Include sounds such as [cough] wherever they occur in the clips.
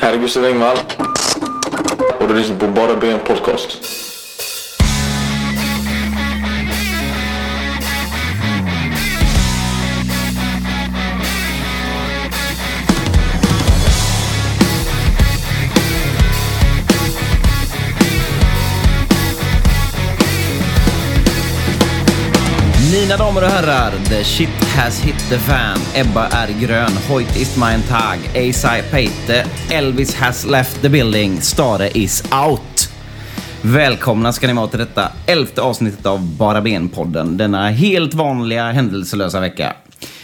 Här är Gustav Engvall och du lyssnar på Bara Ben Podcast. Mina damer och herrar, the shit has hit the fan. Ebba är grön, Hoyt is mein tag, Eisai Peite, Elvis has left the building, Stare is out. Välkomna ska ni vara till detta elfte avsnittet av Bara Ben-podden. Denna helt vanliga händelselösa vecka.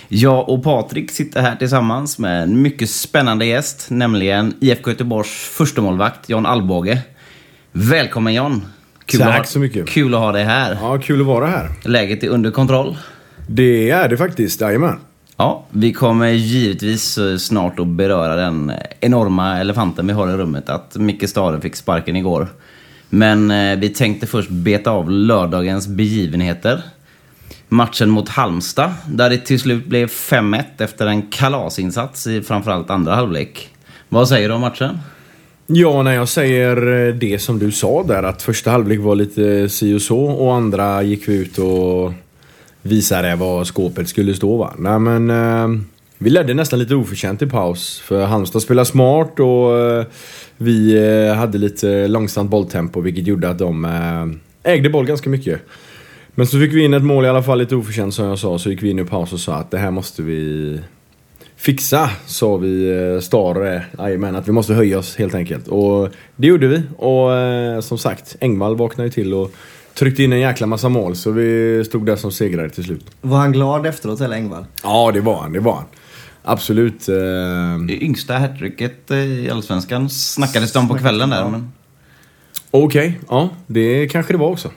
Jag och Patrik sitter här tillsammans med en mycket spännande gäst, nämligen IFK Göteborgs förstemålvakt, John Alvbåge. Välkommen John! Kul Tack ha, så mycket. Kul att ha dig här. Ja, kul att vara här. Läget är under kontroll. Det är det faktiskt, jajamän. Ja, vi kommer givetvis eh, snart att beröra den enorma elefanten vi har i rummet. Att Micke Stare fick sparken igår. Men eh, vi tänkte först beta av lördagens begivenheter. Matchen mot Halmstad, där det till slut blev 5-1 efter en kalasinsats i framförallt andra halvlek. Vad säger du om matchen? Ja, när jag säger eh, det som du sa där, att första halvlek var lite si och så och andra gick vi ut och visade vad skåpet skulle stå va. Nej men, eh, vi ledde nästan lite oförtjänt i paus. För Halmstad spelade smart och eh, vi eh, hade lite långsamt bolltempo vilket gjorde att de eh, ägde boll ganska mycket. Men så fick vi in ett mål i alla fall lite oförtjänt som jag sa, så gick vi in i paus och sa att det här måste vi fixa, sa vi eh, Stare, jajamän, att vi måste höja oss helt enkelt. Och det gjorde vi. Och eh, som sagt, Engvall vaknade ju till och tryckte in en jäkla massa mål. Så vi stod där som segrare till slut. Var han glad efteråt eller Engvall? Ja, det var han, det var han. Absolut. Eh, Det yngsta hattricket i Allsvenskan snackades det om på kvällen där. Men... Okej, ja, det kanske det var också.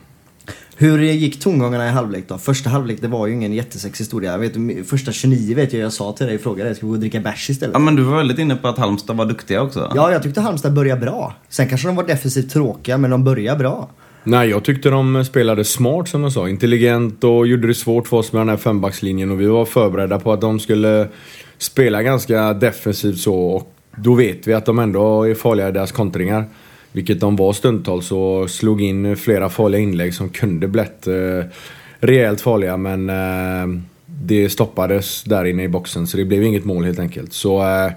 Hur gick tongångarna i halvlek då? Första halvlek, det var ju ingen jättesexig historia. Jag vet, första 29 vet jag, jag sa till dig, frågade dig, ska vi gå och dricka bärs istället? Ja, men du var väldigt inne på att Halmstad var duktiga också. Ja, jag tyckte Halmstad började bra. Sen kanske de var defensivt tråkiga, men de började bra. Nej, jag tyckte de spelade smart som jag sa. Intelligent och gjorde det svårt för oss med den här fembackslinjen. Och vi var förberedda på att de skulle spela ganska defensivt så. Och då vet vi att de ändå är farliga i deras kontringar. Vilket de var stundtals och slog in flera farliga inlägg som kunde blivit eh, rejält farliga. Men eh, det stoppades där inne i boxen så det blev inget mål helt enkelt. Så eh,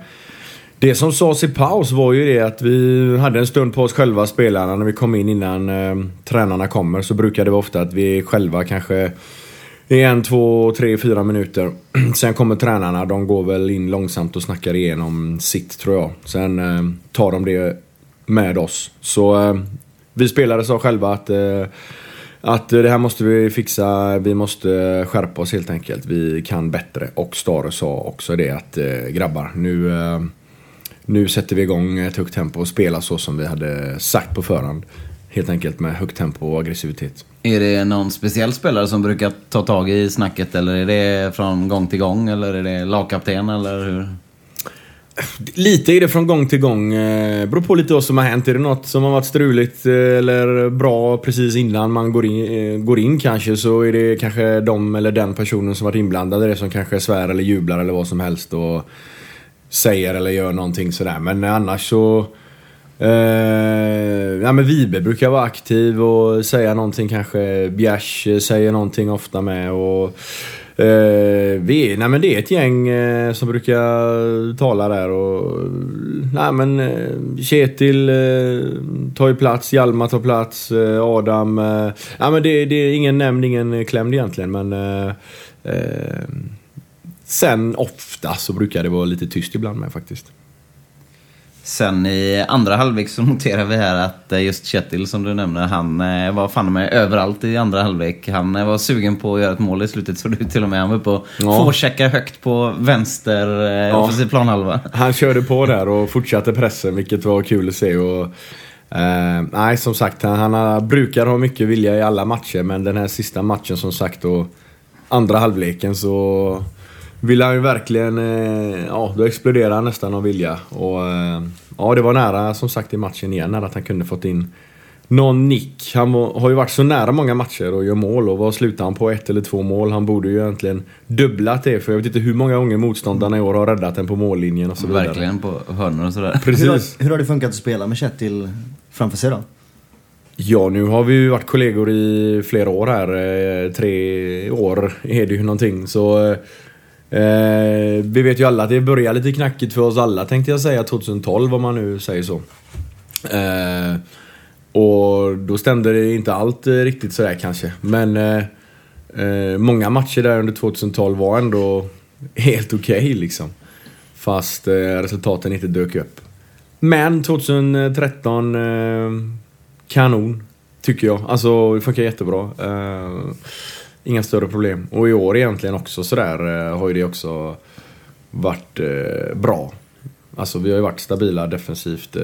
det som sades i paus var ju det att vi hade en stund på oss själva spelarna när vi kom in innan eh, tränarna kommer. Så brukar det vara ofta att vi själva kanske i en, två, tre, fyra minuter. [clears throat] Sen kommer tränarna, de går väl in långsamt och snackar igenom sitt tror jag. Sen eh, tar de det med oss. Så eh, vi spelare sa själva att eh, att det här måste vi fixa, vi måste skärpa oss helt enkelt. Vi kan bättre. Och Stare sa också det att eh, grabbar, nu, eh, nu sätter vi igång ett högt tempo och spelar så som vi hade sagt på förhand. Helt enkelt med högt tempo och aggressivitet. Är det någon speciell spelare som brukar ta tag i snacket eller är det från gång till gång eller är det lagkapten eller hur? Lite är det från gång till gång. Eh, beror på lite vad som har hänt. Är det något som har varit struligt eh, eller bra precis innan man går in, eh, går in kanske så är det kanske de eller den personen som varit inblandad i det som kanske svär eller jublar eller vad som helst och säger eller gör någonting sådär. Men annars så... Eh, ja men Vibe brukar vara aktiv och säga någonting kanske. Bjärs säger någonting ofta med och... Eh, vi, nej men det är ett gäng eh, som brukar tala där och... Nej men eh, Kjetil eh, tar ju plats, Hjalmar tar plats, eh, Adam... Eh, men det, det är ingen nämnd, ingen klämd egentligen men... Eh, eh, sen ofta så brukar det vara lite tyst ibland med faktiskt. Sen i andra halvlek så [laughs] noterar vi här att eh, just Kjetil som du nämner, han eh, var fan med överallt i andra halvlek. Han eh, var sugen på att göra ett mål i slutet så du till och med. Han var uppe och Ja. forecheckade högt på vänster Ja. offensiv planhalva. [laughs] Han körde på där och fortsatte pressen vilket var kul att se. Och, eh, nej, som sagt, han, han brukar ha mycket vilja i alla matcher men den här sista matchen som sagt och andra halvleken så vill han ju verkligen, eh, ja då exploderar han nästan av vilja. Och eh, ja, det var nära som sagt i matchen igen, att han kunde fått in någon nick. Han har ju varit så nära många matcher och gör mål och vad slutar han på? Ett eller två mål? Han borde ju egentligen dubblat det för jag vet inte hur många gånger motståndarna i år har räddat en på mållinjen och så vidare. Verkligen på hörnor och sådär. Precis. Hur har, hur har det funkat att spela med Kjetil framför sig då? Ja, nu har vi ju varit kollegor i flera år här. Eh, Tre år är det ju någonting. Så eh, vi vet ju alla att det börjar lite knackigt för oss alla tänkte jag säga 2012 om man nu säger så. Eh, och då stämde det inte allt eh, riktigt sådär kanske. Men eh, eh, många matcher där under 2012 var ändå helt okej liksom. Fast eh, resultaten inte dök upp. Men 2013 eh, kanon, tycker jag. Alltså det funkar jättebra. Eh, Inga större problem. Och i år egentligen också sådär eh, har ju det också varit eh, bra. Alltså vi har ju varit stabila defensivt, eh,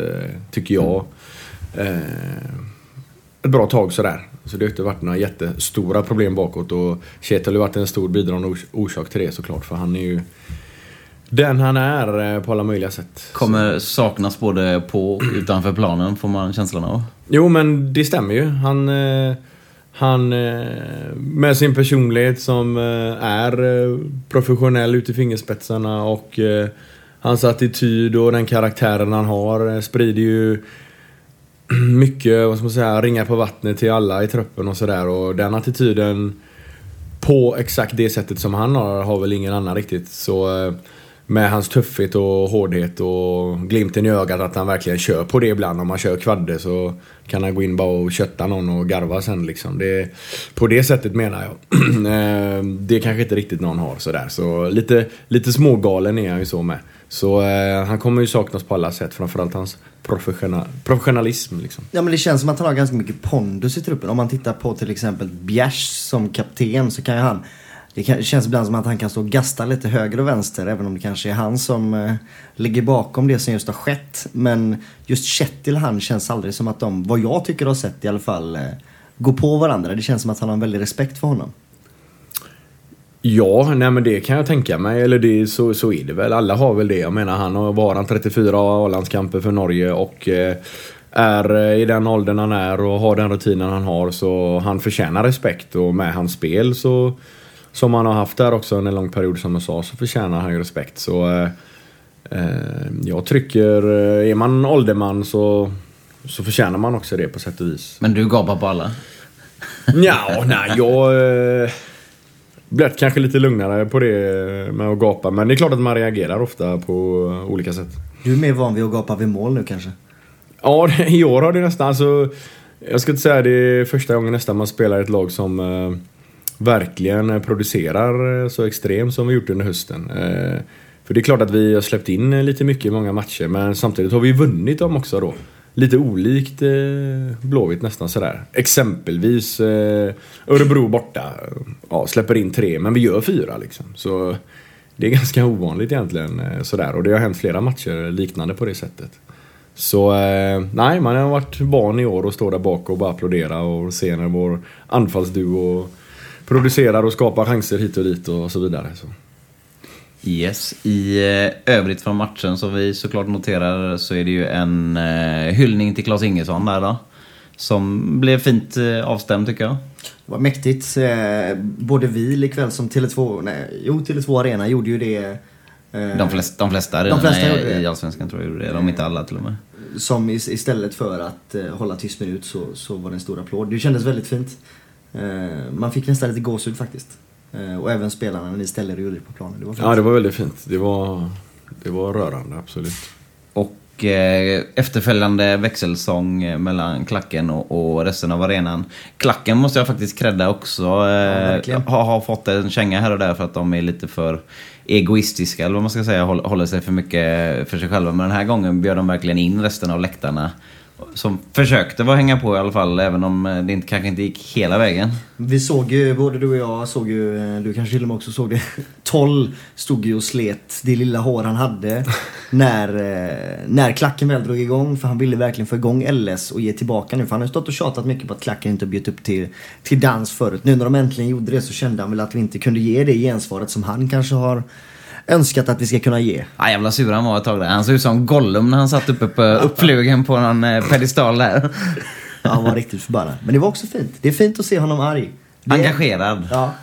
tycker jag. Ett bra tag sådär. Så det har inte varit några jättestora problem bakåt och Kjetil har varit en stor bidragande ors- orsak till det såklart. För han är ju den han är på alla möjliga sätt. Kommer saknas både på och utanför planen får man känslan av. Jo men det stämmer ju. Han, han eh, med sin personlighet som eh, är eh, professionell ut i fingerspetsarna och hans attityd och den karaktären han har sprider ju [clears throat] mycket, vad ska man säga, ringar på vattnet till alla i truppen och sådär och den attityden på exakt det sättet som han har, har väl ingen annan riktigt. Så eh, med hans tuffhet och hårdhet och glimten i ögat att han verkligen kör på det ibland. Om man kör kvadde så kan han gå in bara och kötta någon och garva sen liksom. Det, på det sättet menar jag. [clears throat] Eh, det kanske inte riktigt någon har sådär. Så lite, lite smågalen är han ju så med. Så eh, han kommer ju saknas på alla sätt. Framförallt hans professiona professionalism liksom. Ja men det känns som att han har ganska mycket pondus i truppen. Om man tittar på till exempel Bjärs som kapten så kan ju han det kan, känns ibland som att han kan stå och gasta lite höger och vänster även om det kanske är han som eh, ligger bakom det som just har skett. Men just Kjetil han känns aldrig som att de, vad jag tycker har sett i alla fall, eh, går på varandra. Det känns som att han har en väldig respekt för honom. Ja, nej men det kan jag tänka mig. Eller det, så, så är det väl. Alla har väl det. Jag menar han har varit 34 A-landskamper för Norge och eh, är eh, i den åldern han är och har den rutinen han har så han förtjänar respekt och med hans spel så som han har haft där också under en lång period som jag sa så förtjänar han ju respekt. Så eh, eh, jag tycker, eh, är man ålderman så, så förtjänar man också det på sätt och vis. Men du gapar på alla? Ja, nej, jag eh, blev kanske lite lugnare på det med att gapa. Men det är klart att man reagerar ofta på olika sätt. Du är mer van vid att gapa vid mål nu kanske? Ja, [laughs] i år har det nästan alltså, Jag ska inte säga det är första gången nästan man spelar i ett lag som eh, verkligen eh, producerar eh, så extremt som vi gjort under hösten. Eh, för det är klart att vi har släppt in lite mycket i många matcher men samtidigt har vi vunnit dem också då. Lite olikt Blåvitt nästan sådär. Exempelvis Örebro borta. Ja, släpper in tre men vi gör fyra liksom. Så det är ganska ovanligt egentligen sådär. Och det har hänt flera matcher liknande på det sättet. Så eh, nej, man har varit van i år och stå där bak och bara applådera och se när vår anfallsduo producerar och skapar chanser hit och dit och så vidare. Så. Yes. I eh, övrigt från matchen som vi såklart noterar så är det ju en eh, hyllning till Claes Ingesson där då. Som blev fint eh, avstämd tycker jag. Det var mäktigt. Både vi likväl som Tele2, nej, jo Tele2 Arena gjorde ju det. De flesta, de flesta, De flesta det. i Allsvenskan tror jag gjorde det. Om inte alla till och med. Som is- istället för att hålla tyst minut så, så var det en stor applåd. Det kändes väldigt fint. Eh, man fick nästan lite gåshud faktiskt. Eh, och även spelarna när ni ställde er och gjorde det på planen. Det var fint. Ja, det var väldigt fint. Det var, det var rörande, absolut. Och eh, efterföljande växelsång eh, mellan klacken och, och resten av arenan. Klacken måste jag faktiskt credda också. Eh, verkligen. har, har fått en känga här och där för att de är lite för egoistiska, eller vad man ska säga, håll, håller sig för mycket för sig själva. Men den här gången bjöd de verkligen in resten av läktarna. Som försökte vara hänga på i alla fall, även om eh, det inte, kanske inte gick hela vägen. Vi såg ju, både du och jag såg ju, eh, du kanske till och med också såg det. [laughs] Toll stod ju och slet det lilla hår han hade [laughs] när, eh, när klacken väl drog igång. För han ville verkligen få igång LS och ge tillbaka nu. För han har ju stått och tjatat mycket på att klacken inte har bjudit upp till, till dans förut. Nu när de äntligen gjorde det så kände han väl att vi inte kunde ge det gensvaret som han kanske har önskat att vi ska kunna ge. Ah, jävla sur han var ett tag där. Han såg ut som Gollum när han satt uppe på uppflugen på någon eh, pedestal där. Han var riktigt förbannad. Men det var också fint. Det är fint att se honom arg. Det Engagerad. Ja.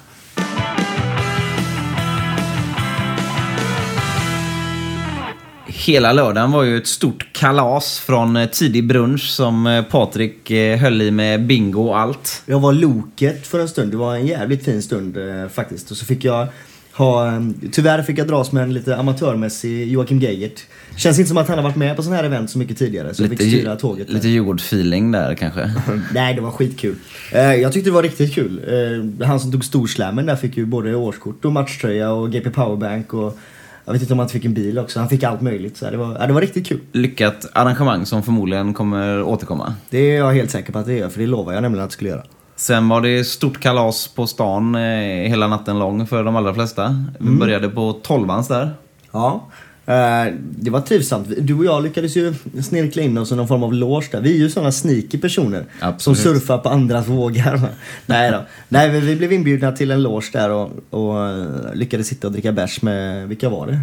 Hela lördagen var ju ett stort kalas från eh, tidig brunch som eh, Patrik höll i med bingo och allt. Jag var loket för en stund. Det var en jävligt fin stund faktiskt. Och så fick jag ha, tyvärr fick jag dras med en lite amatörmässig Joakim Geigert. Känns inte som att han har varit med på sådana här event så mycket tidigare. Så jag fick styra tåget. lite Djurgårdsfeeling där kanske. [laughs] Nej, det var skitkul. Eh, jag tyckte det var riktigt kul. Eh, han som tog storslammen där fick ju både årskort och matchtröja och GP powerbank och jag vet inte om han fick en bil också. Han fick allt möjligt. Så det, var, ja, det var riktigt kul. Lyckat arrangemang som förmodligen kommer återkomma. Det är jag helt säker på att det gör, för det lovar jag nämligen att det skulle göra. Sen var det stort kalas på stan eh, hela natten lång för de allra flesta. Vi började på tolvans där. Ja, eh, det var trivsamt. Du och jag lyckades ju snirkla in oss i någon form av loge där. Vi är ju sådana sneaky personer Absolut. som surfar på andras vågar. [laughs] Nej då. Nej, vi- vi blev inbjudna till en loge där och, och eh, lyckades sitta och dricka bärs med, vilka var det?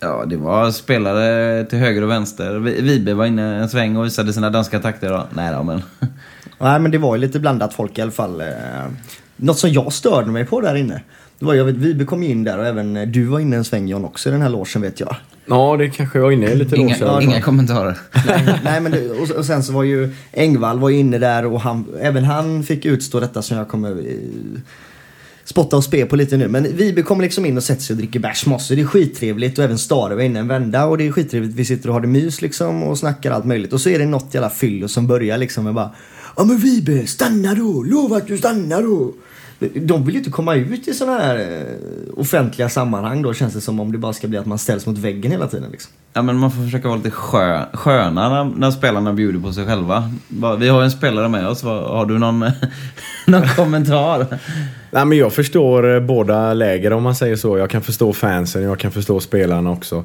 Ja, det var spelare till höger och vänster. Vi- Vibe var inne en sväng och visade sina danska takter då. Nej då, men... [laughs] Nej, men det var ju lite blandat folk i alla fall. Eh, Något som jag störde mig på där inne. Det var, jag vet, Vibe kom in där och även eh, du var inne en sväng John också i den här logen vet jag. Ja, det kanske var inne lite då Inga, också. inga kommentarer. [laughs] Nej, nej men det, och, och sen så var ju Engvall var inne där och han, även han fick utstå detta som jag kommer spotta och spe på lite nu. Men Vibe kommer liksom in och sätter sig och dricker bärs med oss. Det är skittrevligt och även Stare var inne en vända och det är skittrevligt. Vi sitter och har det mys liksom och snackar allt möjligt. Och så är det något jävla fyllo som börjar liksom med bara Ja men Vibe, stanna då! Lova att du stannar då! De vill ju inte komma ut i sådana här eh, offentliga sammanhang då känns det som om det bara ska bli att man ställs mot väggen hela tiden liksom. Ja, men man får försöka vara lite skö, sköna när, när spelarna bjuder på sig själva. Vi har ju en spelare med oss. Har du någon, [laughs] någon kommentar? Nej, men jag förstår eh, båda läger om man säger så. Jag kan förstå fansen, jag kan förstå spelarna också.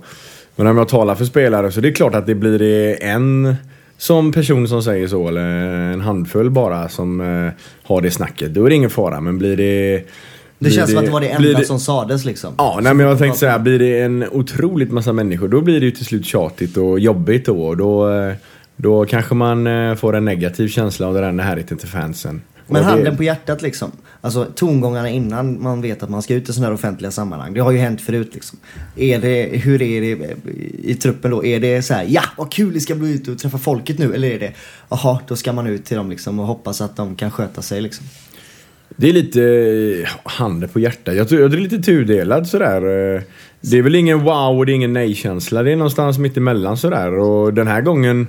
Men om jag talar för spelare så det är klart att det blir det en som person som säger så, eller en handfull bara som eh, har det snacket. Då är det ingen fara, men blir det... Det känns som att det var det enda det- som sades liksom. Ja, nej, men jag tänkte säga, blir det en otroligt massa människor då blir det ju till slut tjatigt och jobbigt då. Och då, eh, då kanske man eh, får en negativ känsla av den här närheten till fansen. Men det- handen på hjärtat liksom. Alltså tongångarna innan man vet att man ska ut i sådana här offentliga sammanhang. Det har ju hänt förut liksom. Är det, hur är det i truppen då? Är det så här, ja vad kul det ska bli ut och träffa folket nu. Eller är det, jaha då ska man ut till dem liksom och hoppas att de kan sköta sig liksom. Det är lite eh, handen på hjärtat. Jag tror jag är lite tudelad sådär. eh. Det är väl ingen wow och det är ingen nej-känsla. Det är någonstans mitt emellan sådär. Och den här gången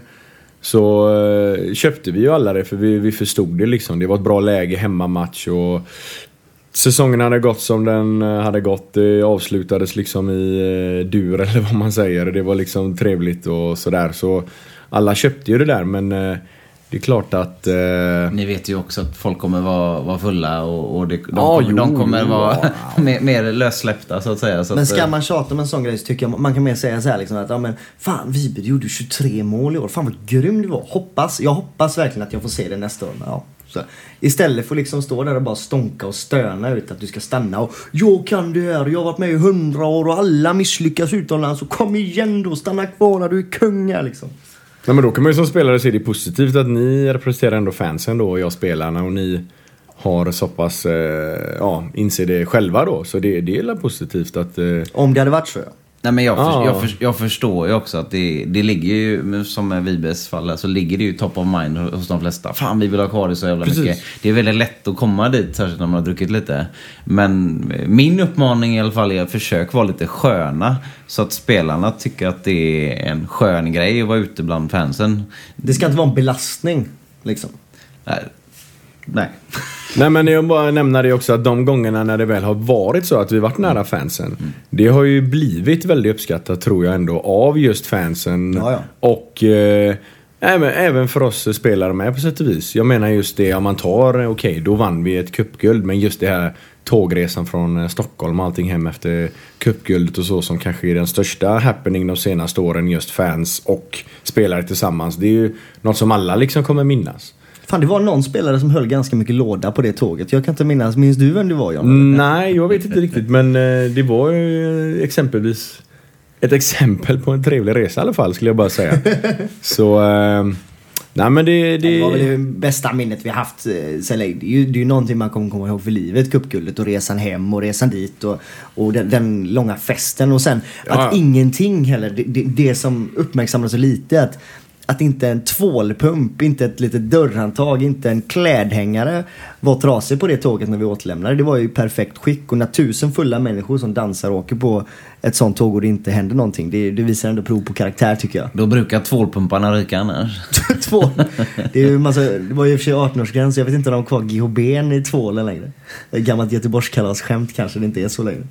så eh, köpte vi ju alla det för vi, vi förstod det liksom. Det var ett bra läge, hemmamatch och säsongen hade gått som den eh, hade gått. Det avslutades liksom i eh, dur [laughs] eller vad man säger. Det var liksom trevligt och sådär. Så alla köpte ju det där men eh, det är klart att eh, Ni vet ju också att folk kommer vara, vara fulla och, och det, de, Ja, kommer, de jo, kommer vara ja. [laughs] mer, mer lössläppta så att säga. Så Men att, ska eh, man tjata om en sån grej så tycker jag man kan mer säga så här liksom att ja men fan Vibe du gjorde 23 mål i år. Fan vad grym du var. Hoppas, jag hoppas verkligen att jag får se det nästa år. Men, Ja, så. Istället för att liksom stå där och bara stånka och stöna ut att du ska stanna och jag kan det här, jag har varit med i hundra år och alla misslyckas utomlands så kom igen då, stanna kvar när du är kung här liksom. Nej men då kan man ju som spelare se det positivt att ni representerar ändå fansen då och jag spelarna och ni har så pass, eh, ja, inser det själva då. Så det, det är väl positivt att... Eh, Om det hade varit så ja. Nej, men jag, för, Ah. jag, för, jag förstår ju också att det, det ligger ju, som med Vibes fall, så ligger det ju top of mind hos de flesta. Fan, vi vill ha kvar det så jävla Precis. mycket. Det är väldigt lätt att komma dit, särskilt när man har druckit lite. Men eh, min uppmaning i alla fall är att försök vara lite sköna. Så att spelarna tycker att det är en skön grej att vara ute bland fansen. Det ska inte vara en belastning liksom. Nej. Nej. Nej men jag bara nämna det också att de gångerna när det väl har varit så att vi varit nära fansen. Det har ju blivit väldigt uppskattat tror jag ändå av just fansen. Ja, ja. Och eh, även, även för oss spelare med på sätt och vis. Jag menar just det om man tar, eh, okej då vann vi ett cupguld. Men just det här tågresan från eh, Stockholm och allting hem efter cupguldet och så som kanske är den största happening de senaste åren. Just fans och spelare tillsammans. Det är ju något som alla liksom kommer minnas. Fan det var någon spelare som höll ganska mycket låda på det tåget. Jag kan inte minnas, minns du vem det var John? Nej, jag vet inte riktigt. Men eh, det var ju eh, exempelvis ett [laughs] exempel på en trevlig resa i alla fall skulle jag bara säga. [laughs] Så, eh, nej men det... Det det... var väl det bästa minnet vi haft eh, sen länge. Det är ju, det är ju någonting man kommer komma ihåg för livet. Cupguldet och resan hem och resan dit och, och den, den långa festen. Och sen Ja. att ingenting heller, det, det, det som uppmärksammas så lite att att inte en tvålpump, inte ett litet dörrhandtag, inte en klädhängare var trasig på det tåget när vi återlämnade. Det var ju perfekt skick och när tusen fulla människor som dansar och åker på ett sånt tåg och det inte händer någonting. Det, det visar ändå prov på karaktär tycker jag. Då brukar tvålpumparna ryka annars. [laughs] Två. Det, är ju massa, det var ju i och för sig 18-årsgräns, jag vet inte om de har kvar GHB i tvålen längre. Ett gammalt Göteborgskalas-skämt kanske det inte är så längre.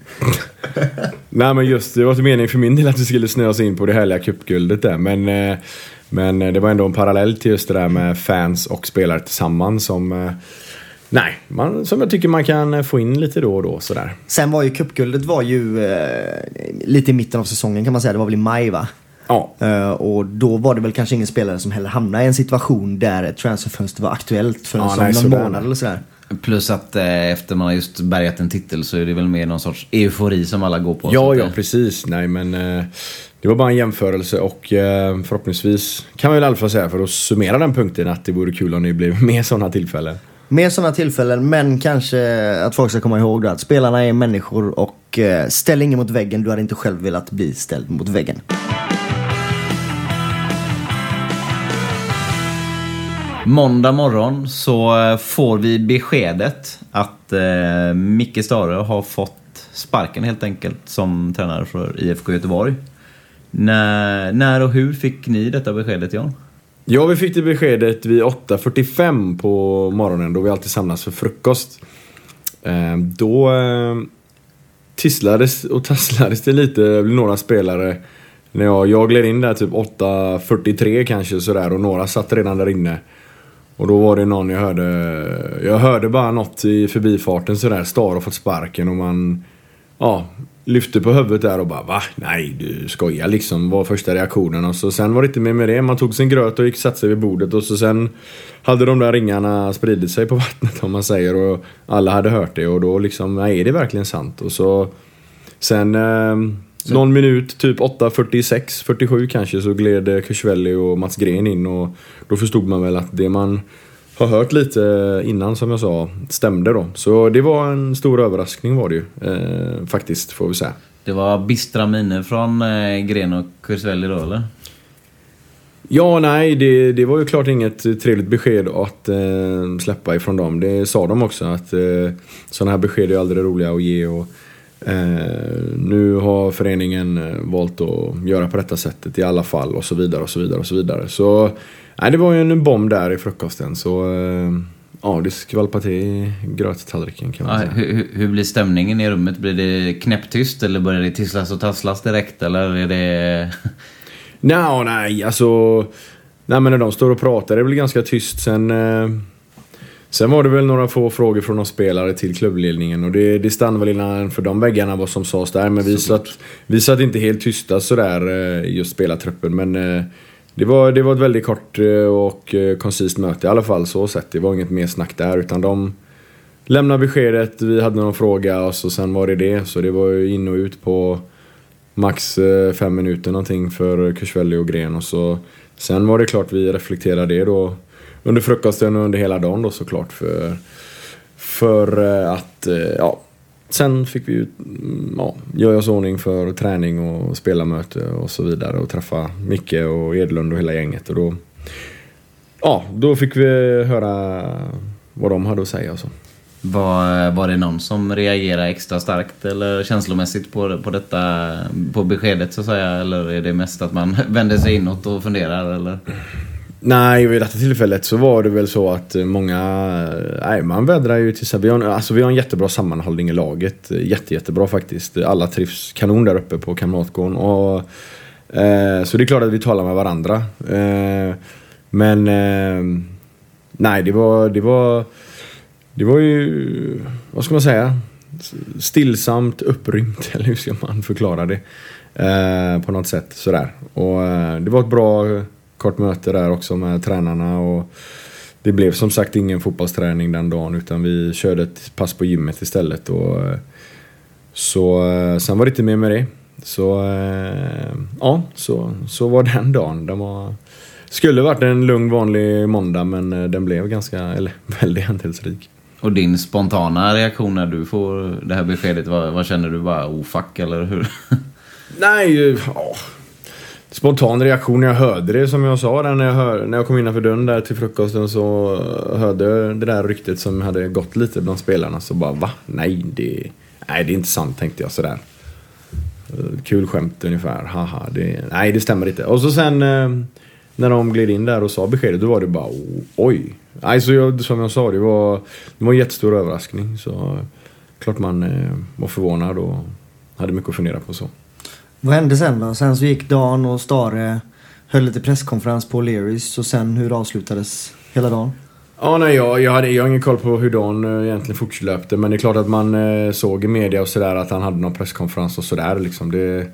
[laughs] Nej men just det var inte meningen för min del att vi skulle snöa oss in på det härliga cupguldet där. Men, eh, men eh, det var ändå en parallell till just det där med fans och spelare tillsammans som... eh, Nej, man, som jag tycker man kan eh, få in lite då och då sådär. Sen var ju cupguldet var ju eh, lite i mitten av säsongen kan man säga. Det var väl i maj va? Ja. Eh, och då var det väl kanske ingen spelare som heller hamnade i en situation där ett transferfönster var aktuellt för Ja, nej, någon sådär. månad eller sådär. Plus att eh, efter man har just bärgat en titel så är det väl mer någon sorts eufori som alla går på. Ja, ja, eh, precis. Nej, men eh, det var bara en jämförelse och eh, förhoppningsvis kan vi väl i alla fall säga för att summera den punkten att det vore kul om det blev [laughs] mer sådana tillfällen. Mer sådana tillfällen, men kanske att folk ska komma ihåg att spelarna är människor och eh, ställ ingen mot väggen. Du hade inte själv velat bli ställd mot väggen. Måndag morgon så eh, får vi beskedet att eh, Micke Stare har fått sparken helt enkelt som tränare för IFK Göteborg. När, när och hur fick ni detta beskedet John? Ja, vi fick det beskedet vid 8.45 på morgonen då vi alltid samlas för frukost. Eh, då eh, tisslades och tasslades det lite några spelare. När jag, jag gled in där typ 8.43 kanske sådär och några satt redan där inne. Och då var det någon jag hörde, jag hörde bara något i förbifarten sådär, Star har fått sparken och man, ja, lyfte på huvudet där och bara va? Nej du skojar liksom var första reaktionen och så sen var det inte mer med det. Man tog sin gröt och gick och satte sig vid bordet och så sen hade de där ringarna spridit sig på vattnet om man säger och alla hade hört det och då liksom, nej är det verkligen sant? Och så sen eh, någon minut, typ 8.46, 47 kanske så gled eh, Kursvelli och Mats Gren in och då förstod man väl att det man har hört lite innan som jag sa stämde då. Så det var en stor överraskning var det ju eh, faktiskt får vi säga. Det var bistra miner från eh, Gren och Kursvelli då eller? Ja, nej, det, det var ju klart inget trevligt besked att eh, släppa ifrån dem. Det sa de också att eh, sådana här besked är aldrig roliga att ge. Och, eh, nu har föreningen eh, valt att göra på detta sättet i alla fall och så vidare och så vidare och så vidare. Så nej, det var ju en bomb där i frukosten. Så eh, ja, det skvalpade till i gröttallriken kan man Ja, säga. hur, hur- blir stämningen i rummet? Blir det knäpptyst eller börjar det tisslas och tasslas direkt eller är det... Nå, nej, alltså... Nej, men när de står och pratar är det väl ganska tyst. Sen, eh, sen var det väl några få frågor från de spelare till klubbledningen och det, det stannade väl innanför de väggarna vad som sades där. Men vi satt, vi satt inte helt tysta sådär eh, just spelartruppen. Men eh, det, var, det var ett väldigt kort eh, och koncist möte i alla fall så sett. Det var inget mer snack där utan de lämnade beskedet, vi hade någon fråga och så sen var det det. Så det var ju in och ut på max fem minuter någonting för Kursvelli och Gren och så Sen var det klart vi reflekterade det då under frukosten och under hela dagen då såklart för För eh, att, eh, ja Sen fick vi ju mm, ja, göra oss i ordning för träning och spelarmöte och så vidare och träffa Micke och Edlund och hela gänget och då Ja, då fick vi höra vad de hade att säga och så. Var, eh, var det någon som reagerade extra starkt eller känslomässigt på, på detta, på beskedet så att säga? Eller är det mest att man [laughs] vänder sig inåt och funderar eller? Nej, vid detta tillfället så var det väl så att eh, många... Eh, nej, man vädrar ju till sig. Vi har, alltså, vi har en jättebra sammanhållning i laget. Eh, jätte, jättebra faktiskt. Alla trivs kanon där uppe på Kamratgården. Och, eh, så det är klart att vi talar med varandra. Eh, men... Eh, nej, det var... Det var det var ju, vad ska man säga, stillsamt upprymt, [laughs] eller hur ska man förklara det? Eh, på något sätt sådär. Och eh, det var ett bra kort möte där också med tränarna och det blev som sagt ingen fotbollsträning den dagen utan vi körde ett pass på gymmet istället. Och, eh, så eh, sen var det inte mer med det. Så eh, ja, så, så var den dagen. Den var, skulle varit en lugn vanlig måndag men den blev ganska, eller [laughs] väldigt händelserik. Och din spontana reaktion när du får det här beskedet, vad, vad känner du? Bara oh fuck eller hur? [laughs] Nej, ja. Spontan reaktion när jag hörde det som jag sa där när jag, hör, när jag kom innanför dörren där till frukosten så hörde jag det där ryktet som hade gått lite bland spelarna så bara va? Nej det, nej, det är inte sant tänkte jag sådär. Kul skämt ungefär, haha. Det, nej det stämmer inte. Och så sen eh, när de gled in där och sa beskedet då var det bara oj. Nej, så jag, som jag sa det var, det var en jättestor överraskning. Så klart man eh, var förvånad och hade mycket att fundera på så. Vad hände sen då? Sen så gick Dan och Stare höll lite presskonferens på O'Learys och sen hur avslutades hela dagen? Ja, nej, jag, jag, hade, jag har ingen koll på hur Dan eh, egentligen fortlöpte. Men det är klart att man eh, såg i media och sådär att han hade någon presskonferens och sådär. Liksom. Det,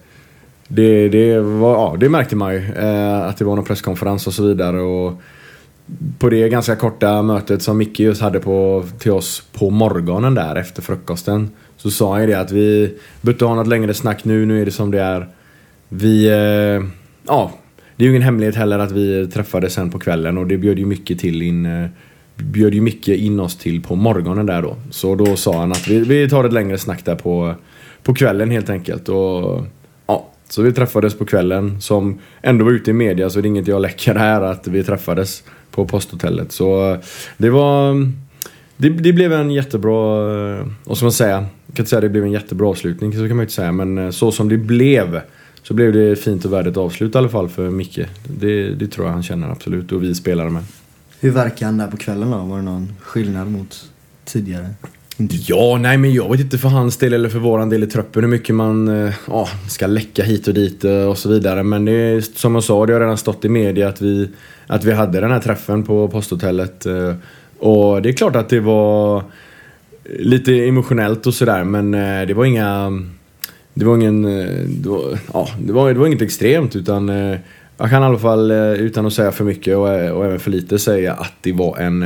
det, det, var, ja, det märkte man ju. Eh, att det var någon presskonferens och så vidare. Och på det ganska korta mötet som Micke just hade på, till oss på morgonen där efter frukosten. Så sa han ju det att vi behöver inte ha något längre snack nu, nu är det som det är. Vi, eh, ja, det är ju ingen hemlighet heller att vi träffades sen på kvällen och det bjöd ju mycket till in eh, bjöd ju mycket in oss till på morgonen där då. Så då sa han att vi, vi tar ett längre snack där på, på kvällen helt enkelt. Och, ja, så vi träffades på kvällen som ändå var ute i media så det är inget jag läcker här att vi träffades på posthotellet. Så eh, det var mm, det, det blev en jättebra, eh, och vad ska man säga? Jag kan inte säga att det blev en jättebra avslutning, så kan man ju inte säga. Men eh, så som det blev så blev det fint och värdigt avslut i alla fall för Micke. Det, det tror jag han känner absolut och vi spelare med. Hur verkar han där på kvällen då? Var det någon skillnad mot tidigare? Ja, nej men jag vet inte för hans del eller för våran del i truppen hur mycket man eh, ja, ska läcka hit och dit eh, och så vidare. Men det är som jag sa, det har redan stått i media att vi, att vi hade den här träffen på posthotellet. Eh, och det är klart att det var lite emotionellt och sådär men det var inga... Det var ingen... Det var, ja, det var, det var inget extremt utan jag kan i alla fall utan att säga för mycket och, och även för lite säga att det var en,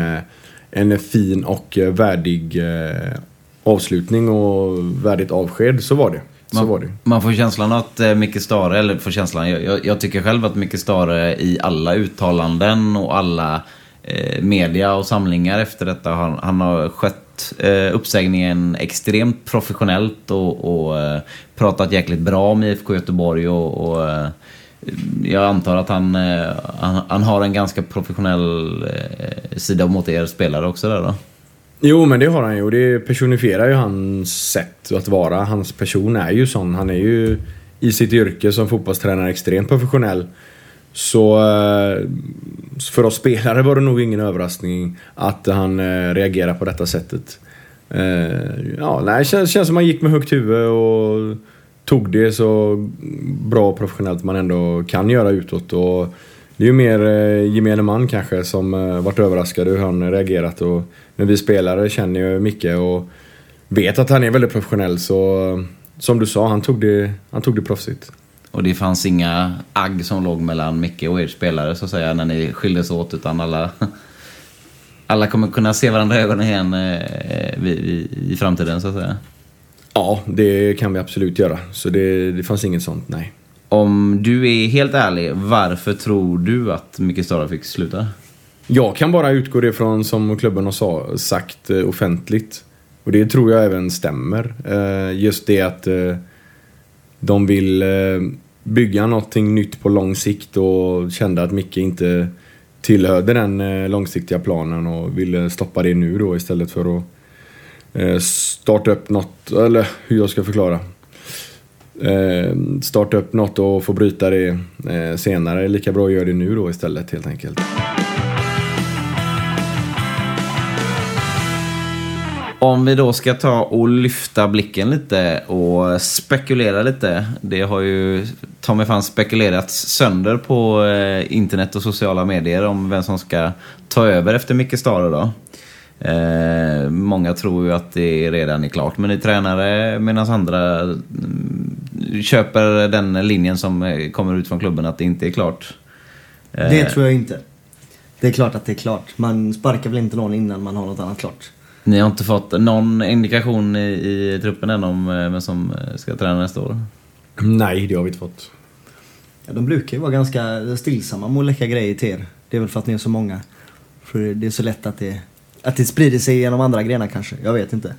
en fin och eh, värdig eh, avslutning och värdigt avsked. Så var det. Så Man, var det. man får känslan att eh, Micke Stare, eller får känslan, jag, jag, tycker själv att Micke Stare i alla uttalanden och alla eh, media och samlingar efter detta, han, han har skött eh, uppsägningen extremt professionellt och, och eh, pratat jäkligt bra om IFK Göteborg och, och jag antar att han, eh, han, han har en ganska professionell eh, sida mot er spelare också där då. Jo men det har han ju och det personifierar ju hans sätt att vara. Hans person är ju sån. Han är ju i sitt yrke som fotbollstränare extremt professionell. Så eh, för oss spelare var det nog ingen överraskning att han reagerar på detta sättet. Ja, nej, det känns, känns som han gick med högt huvud och tog det så bra och professionellt man ändå kan göra utåt. Och det är ju mer eh, gemene man kanske som eh, varit överraskad hur han reagerat. Och när vi spelare känner ju Micke och vet att han är väldigt professionell så eh, som du sa, han tog det, han tog det proffsigt. Och det fanns inga agg som låg mellan Micke och er spelare så att säga när ni skildes åt utan alla [laughs] alla kommer kunna se varandra i ögonen igen i, i, i framtiden så att säga. Ja, det kan vi absolut göra. Så det, det fanns inget sånt, nej. Om du är helt ärlig, varför tror du att Micke Stara fick sluta? Jag kan bara utgå det från som klubben har sa, sagt eh, offentligt. Och det tror jag även stämmer. Eh, just det att eh, de vill bygga någonting nytt på lång sikt och kände att Micke inte tillhörde den långsiktiga planen och ville stoppa det nu då istället för att Eh, starta upp något, eller hur jag ska förklara. Eh, starta upp något och få bryta det eh, senare. Lika bra att göra det nu då istället helt enkelt. Om vi då ska ta och lyfta blicken lite och spekulera lite. Det har ju ta mig fan spekulerats sönder på internet och sociala medier om vem som ska ta över efter Micke Stare då. Eh, många tror ju att det redan är klart med ny tränare medan andra mm, köper den linjen som eh, kommer ut från klubben att det inte är klart. Eh, Det tror jag inte. Det är klart att det är klart. Man sparkar väl inte någon innan man har något annat klart. Ni har inte fått någon indikation i, i truppen än om eh, vem som eh, ska träna nästa år? Nej, det har vi inte fått. Ja, de brukar ju vara ganska stillsamma med att läcka grejer till er. Det är väl för att ni är så många. För det är så lätt att det, att det sprider sig genom andra grenar kanske. Jag vet inte.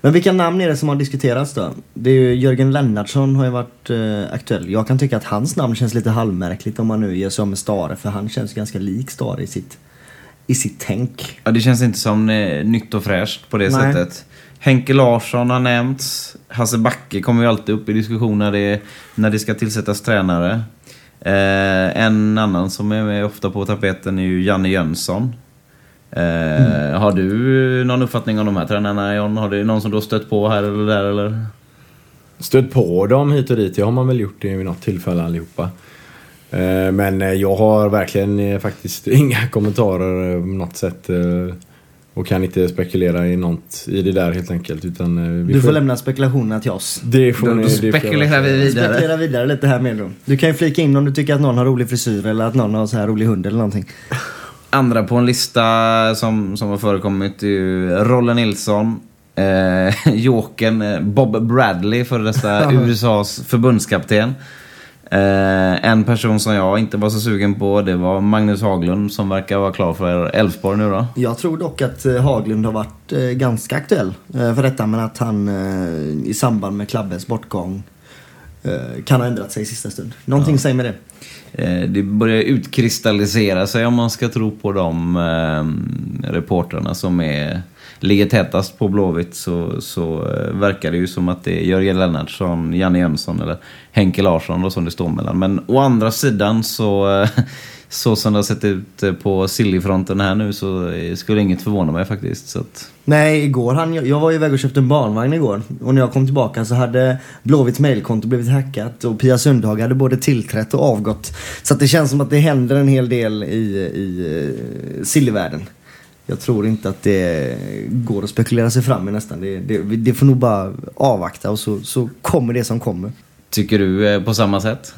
Men vilka namn är det som har diskuterats då? Det är ju Jörgen Lennartsson har ju varit eh, aktuell. Jag kan tycka att hans namn känns lite halvmärkligt om man nu ger sig om med Stare. För han känns ganska lik Stare i sitt, i sitt tänk. Ja, det känns inte som eh, nytt och fräscht på det Nej. sättet. Henke Larsson har nämnts. Hasse Backe kommer ju alltid upp i diskussion när det, när det ska tillsättas tränare. Eh, en annan som är med ofta på tapeten är ju Janne Jönsson. Eh, Har du någon uppfattning om de här tränarna John? Har du någon som du har stött på här eller där eller? Stött på dem hit och dit, det har man väl gjort vid något tillfälle allihopa. Eh, Men eh, jag har verkligen faktiskt [laughs] inga kommentarer på något sätt. Och kan inte spekulera i något i det där helt enkelt. Utan vi Du får lämna spekulationerna till oss. Det får Då, ni, då får spekulerar vi vidare. Spekulera vidare lite här med då. Du kan ju flika in om du tycker att någon har rolig frisyr eller att någon har så här rolig hund eller någonting. Andra på en lista som, som har förekommit är ju Rolle Nilsson, eh, [laughs] Jokern, eh, Bob Bradley, före detta [laughs] USAs förbundskapten. Eh, en person som jag inte var så sugen på, det var Magnus Haglund som verkar vara klar för Elfsborg nu då. Jag tror dock att eh, Haglund har varit eh, ganska aktuell eh, för detta men att han eh, i samband med klubbens bortgång kan ha ändrat sig i sista stund. Någonting säger mig det. Eh, det börjar utkristallisera sig om man ska tro på de eh, reportrarna som är, ligger tätast på Blåvitt så, så eh, verkar det ju som att det är Jörgen Lennartsson, Janne Jönsson eller Henke Larsson då, som det står mellan. Men å andra sidan så, eh, så som det har sett ut eh, på Sillyfronten här nu så eh, skulle inget förvåna mig faktiskt. Så att, Nej, igår han, jag var iväg och köpte en barnvagn igår och när jag kom tillbaka så hade Blåvitts mailkonto blivit hackat och Pia Sundhage hade både tillträtt och avgått. Så det känns som att det händer en hel del i, i uh, Sillyvärlden. Jag tror inte att det går att spekulera sig fram i nästan. Det, det, det får nog bara avvakta och så, så kommer det som kommer. tycker du eh, på samma sätt?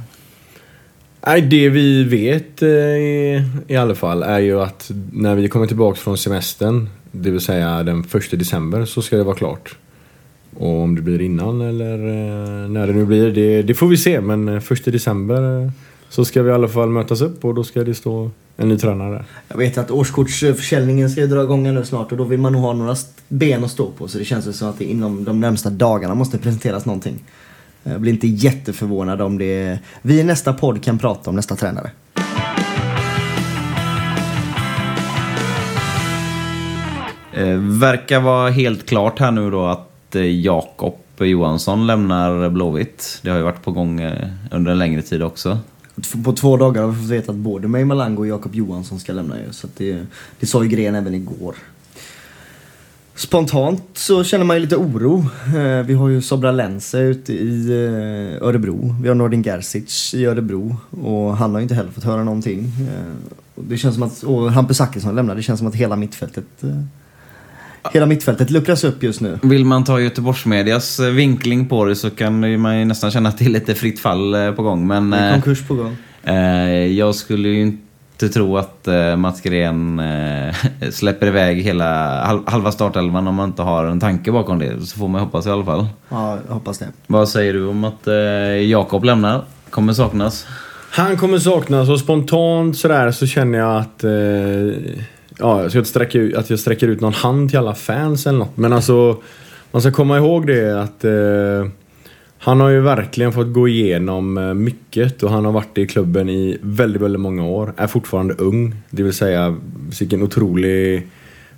Nej, det vi vet eh, i, i alla fall är ju att när vi kommer tillbaka från semestern, det vill säga den första december, så ska det vara klart. Och om det blir innan eller eh, när det nu blir, det, det får vi se. Men eh, första december eh, så ska vi i alla fall mötas upp och då ska det stå en ny tränare där. Jag vet att årskortsförsäljningen ska dra igång nu snart och då vill man nog ha några ben att stå på. Så det känns som att det inom de närmsta dagarna måste presenteras någonting. Jag blir inte jätteförvånad om det vi i nästa podd kan prata om nästa tränare. Eh, verkar vara helt klart här nu då att eh, Jakob Johansson lämnar Blåvitt. Det har ju varit på gång eh, under en längre tid också. På två dagar har vi fått veta att både May Malango och Jakob Johansson ska lämna ju. Så det, det sa ju Gren även igår. Spontant så känner man ju lite oro. Eh, Vi har ju Sobra Lense ute i eh, Örebro. Vi har Nordin Gerzic i Örebro. Och han har ju inte heller fått höra någonting. Eh, Det känns som att, och Hampus Zachrisson lämnar. Det känns som att hela mittfältet Hela mittfältet luckras upp just nu. Vill man ta Göteborgsmedias vinkling på det så kan man ju nästan känna att det är lite fritt fall på gång. Men Det är konkurs på gång. eh, jag skulle ju inte tro att eh, Mats Gren eh, [laughs] släpper iväg hela hal- halva startelvan om man inte har en tanke bakom det. Så får man hoppas i alla fall. Ja, jag hoppas det. Vad säger du om att eh, Jakob lämnar? Kommer saknas? Han kommer saknas och spontant sådär så känner jag att eh, Ja, jag ska inte sträcka ut, att jag sträcker ut någon hand till alla fans eller något. Men alltså Man ska komma ihåg det att eh, han har ju verkligen fått gå igenom eh, mycket och han har varit i klubben i väldigt, väldigt många år. Är fortfarande ung. Det vill säga vilken otrolig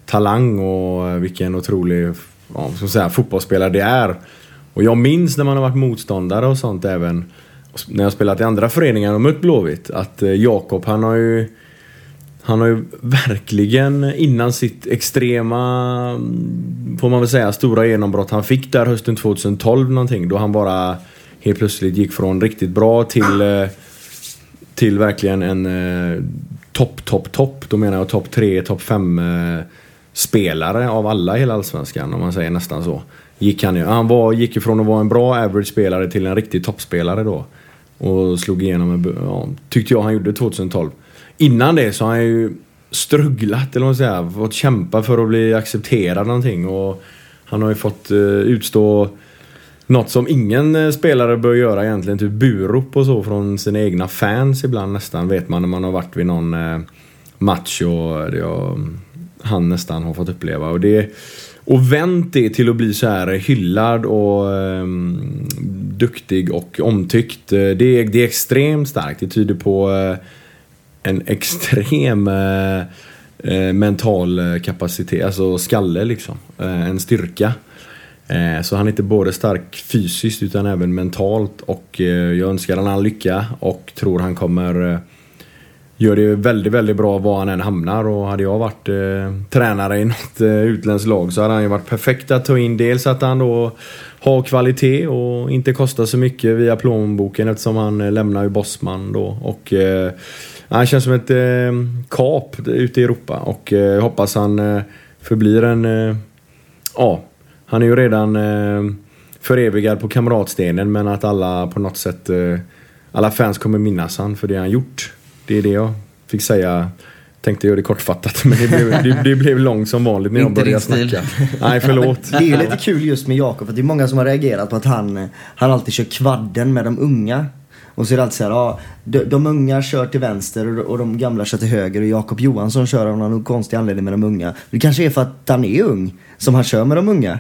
talang och eh, vilken otrolig ja, ska säga, fotbollsspelare det är. Och jag minns när man har varit motståndare och sånt även när jag spelat i andra föreningar och mött Blåvitt att eh, Jakob han har ju han har ju verkligen innan sitt extrema, får man väl säga, stora genombrott han fick där hösten 2012 någonting. Då han bara helt plötsligt gick från riktigt bra till, eh, till verkligen en eh, topp, topp, topp. Då menar jag topp 3, topp 5 eh, spelare av alla i hela Allsvenskan om man säger nästan så. Gick han ju. Han var, gick ifrån att vara en bra average-spelare till en riktig toppspelare då. Och slog igenom, ja, tyckte jag han gjorde 2012. Innan det så har han ju strugglat, eller vad man säger, fått kämpa för att bli accepterad någonting. Och han har ju fått eh, utstå Något som ingen eh, spelare bör göra egentligen, typ burop och så från sina egna fans ibland nästan vet man när man har varit vid någon eh, match och det har, han nästan har fått uppleva. Och, det, och vänt det till att bli så här hyllad och eh, duktig och omtyckt. Eh, det är, det är extremt starkt. Det tyder på eh, en extrem eh, eh, mental kapacitet, alltså skalle liksom. Eh, en styrka. Eh, så han är inte både stark fysiskt utan även mentalt och eh, jag önskar honom all lycka och tror han kommer eh, gör det väldigt, väldigt bra var han än hamnar och hade jag varit eh, tränare i något eh, utländskt lag så hade han ju varit perfekt att ta in. Dels att han då har kvalitet och inte kostar så mycket via plånboken eftersom han eh, lämnar ju Bosman då och eh, han känns som ett eh, kap ute i Europa och eh, jag hoppas han eh, förblir en eh, ja, han är ju redan eh, förevigad på kamratstenen men att alla på något sätt eh, alla fans kommer minnas han för det han gjort. Det är det jag fick säga. Tänkte göra det kortfattat [laughs] men det blev, det, det blev långt som vanligt när jag började snacka. Nej förlåt. Det är ju lite kul just med Jakob, att det är många som har reagerat på att han, han alltid kör kvadden med de unga. Och så är det alltid så här, ja, de, de unga kör till vänster och, och de gamla kör till höger och Jakob Johansson kör av någon konstig anledning med de unga. Det kanske är för att han är ung som han kör med de unga.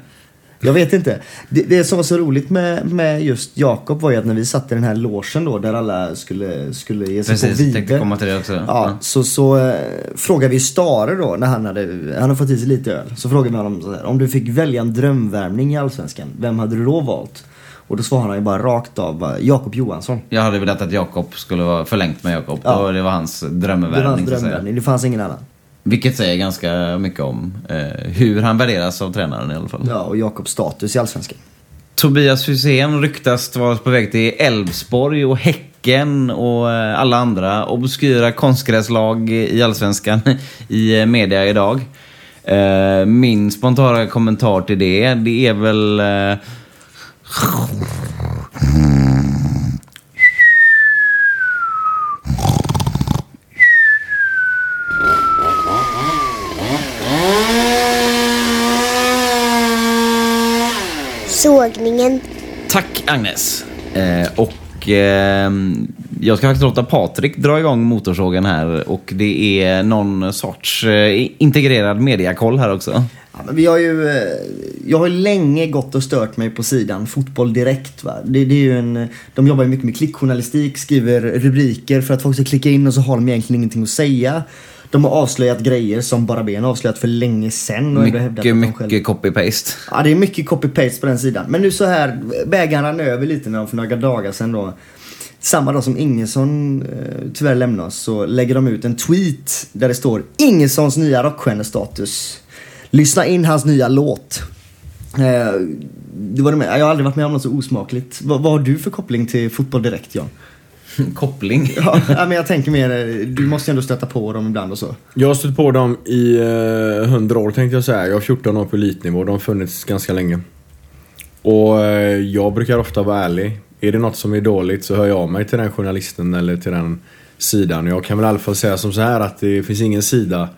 Jag vet inte. Det, det som var så roligt med, med just Jakob var ju att när vi satt i den här logen då där alla skulle, skulle ge sig på Precis, vide. tänkte komma till det också. Ja, så, så eh, frågade vi Stare då när han hade, han hade fått i sig lite öl. Så frågade vi honom så här, om du fick välja en drömvärmning i Allsvenskan, vem hade du då valt? Och då svarade han ju bara rakt av, Jakob Johansson. Jag hade velat att Jakob skulle vara förlängt med Jakob. Ja. Och det var hans Det var drömvärvning hans drömvärvning, det fanns ingen annan. Vilket säger ganska mycket om eh, hur han värderas av tränaren i alla fall. Ja, och Jakobs status i Allsvenskan. Tobias Hysén ryktas vara på väg till Elfsborg och Häcken och eh, alla andra obskyra konstgräslag i Allsvenskan [laughs] i eh, media idag. Eh, Min spontana kommentar till det, det är väl... Sågningen. Tack Agnes. Eh, och eh, jag ska faktiskt låta Patrik dra igång motorsågen här och det är någon sorts eh, integrerad mediakoll här också. Ja, men vi har ju, eh, jag har ju länge gått och stört mig på sidan Fotboll Direkt. Va? Det, det är ju en, de jobbar ju mycket med klickjournalistik, skriver rubriker för att folk ska klicka in och så har de egentligen ingenting att säga. De har avslöjat grejer som bara Ben avslöjat för länge sedan. Och Mycket, mycket copy-paste. Ja, det är mycket copy-paste på den sidan. Men nu så här, bägaren rann över lite när de för några dagar sedan då. Samma dag som Ingesson eh, tyvärr lämnar oss så lägger de ut en tweet där det står Ingessons nya rockstjärnestatus. Lyssna in hans nya låt. Eh, det var det med. Jag har aldrig varit med om något så osmakligt. Vad, vad har du för koppling till Fotboll Direkt Jan? [laughs] Koppling. [laughs] Ja, men jag tänker mer, eh, du måste ju ändå stöta på dem ibland och så. Jag har stött på dem i eh, 100 år tänkte jag säga. Jag har 14 år på elitnivå. De har funnits ganska länge. Och eh, jag brukar ofta vara ärlig. Är det något som är dåligt så hör jag av mig till den journalisten eller till den sidan. Jag kan väl i alla fall säga som så här att det finns ingen sida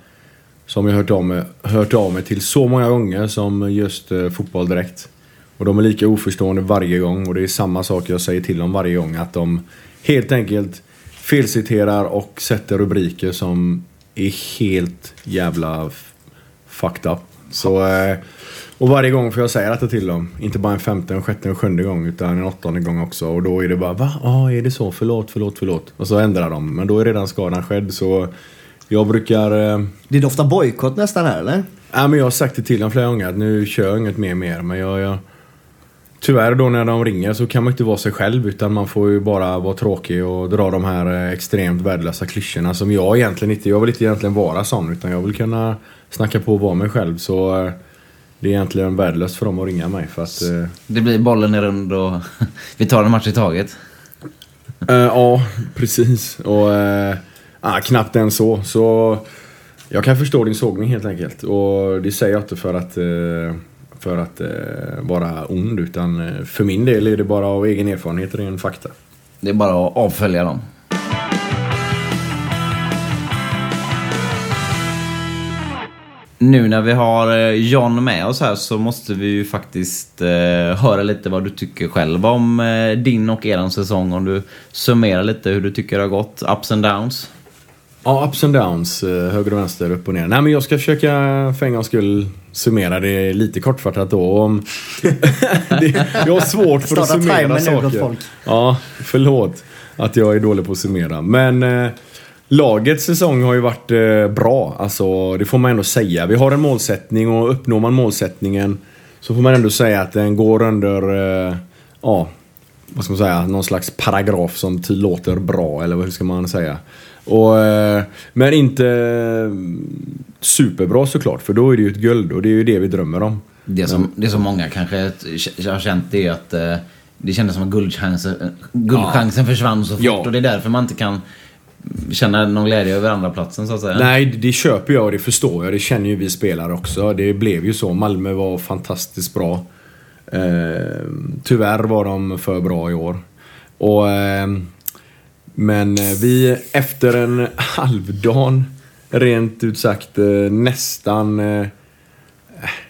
som jag hört av mig, hört av mig till så många gånger som just eh, Fotboll Direkt. Och de är lika oförstående varje gång och det är samma sak jag säger till dem varje gång. Att de helt enkelt felciterar och sätter rubriker som är helt jävla fucked up. Så, eh, och varje gång får jag säga detta till dem. Inte bara en femte, en sjätte, en sjunde gång utan en åttonde gång också. Och då är det bara va? Ja, är det så? Förlåt, förlåt, förlåt. Och så ändrar de. Men då är redan skadan skedd så jag brukar... Eh, Det doftar bojkott nästan här eller? Ja, men jag har sagt det till dem flera gånger att nu kör jag inget mer med er. Men jag, jag, tyvärr då när de ringer så kan man inte vara sig själv utan man får ju bara vara tråkig och dra de här eh, extremt värdelösa klyschorna som jag egentligen inte, jag vill inte egentligen vara sån utan jag vill kunna snacka på och vara mig själv. Så eh, det är egentligen värdelöst för dem att ringa mig för att eh, Det blir bollen i rund och [laughs] vi tar en match i taget. Eh, ja, precis. Och eh, ah, knappt än så. Så jag kan förstå din sågning helt enkelt. Och det säger jag inte för att, eh, för att eh, vara ond. Utan eh, för min del är det bara av egen erfarenhet och ren fakta. Det är bara att avfölja dem. Nu när vi har John med oss här så måste vi ju faktiskt eh, höra lite vad du tycker själv om eh, din och eran säsong. Om du summerar lite hur du tycker det har gått. Ups and downs. Ja, ups and downs. eh, Höger och vänster, upp och ner. Nej, men jag ska försöka för en gångs skull summera det lite kortfattat då. Om [laughs] det, jag har svårt för att summera nu, saker. folk. Ja, förlåt att jag är dålig på att summera. Men eh, lagets säsong har ju varit eh, bra. Alltså, det får man ändå säga. Vi har en målsättning och uppnår man målsättningen så får man ändå säga att den går under, eh, ja, vad ska man säga, någon slags paragraf som låter bra, eller hur ska man säga? Och, eh, men inte eh, superbra såklart, för då är det ju ett guld och det är ju det vi drömmer om. Det som, det som många kanske har känt är att eh, det kändes som att guldchansen, eh, guldchansen försvann så fort. Ja. Och det är därför man inte kan känna någon glädje över andra platsen så att säga. Nej, det- det köper jag och det förstår jag. Det känner ju vi spelare också. Det blev ju så. Malmö var fantastiskt bra. Eh, tyvärr var de för bra i år. Och, eh, men eh, vi, efter en [laughs] halvdan, rent ut sagt eh, nästan eh,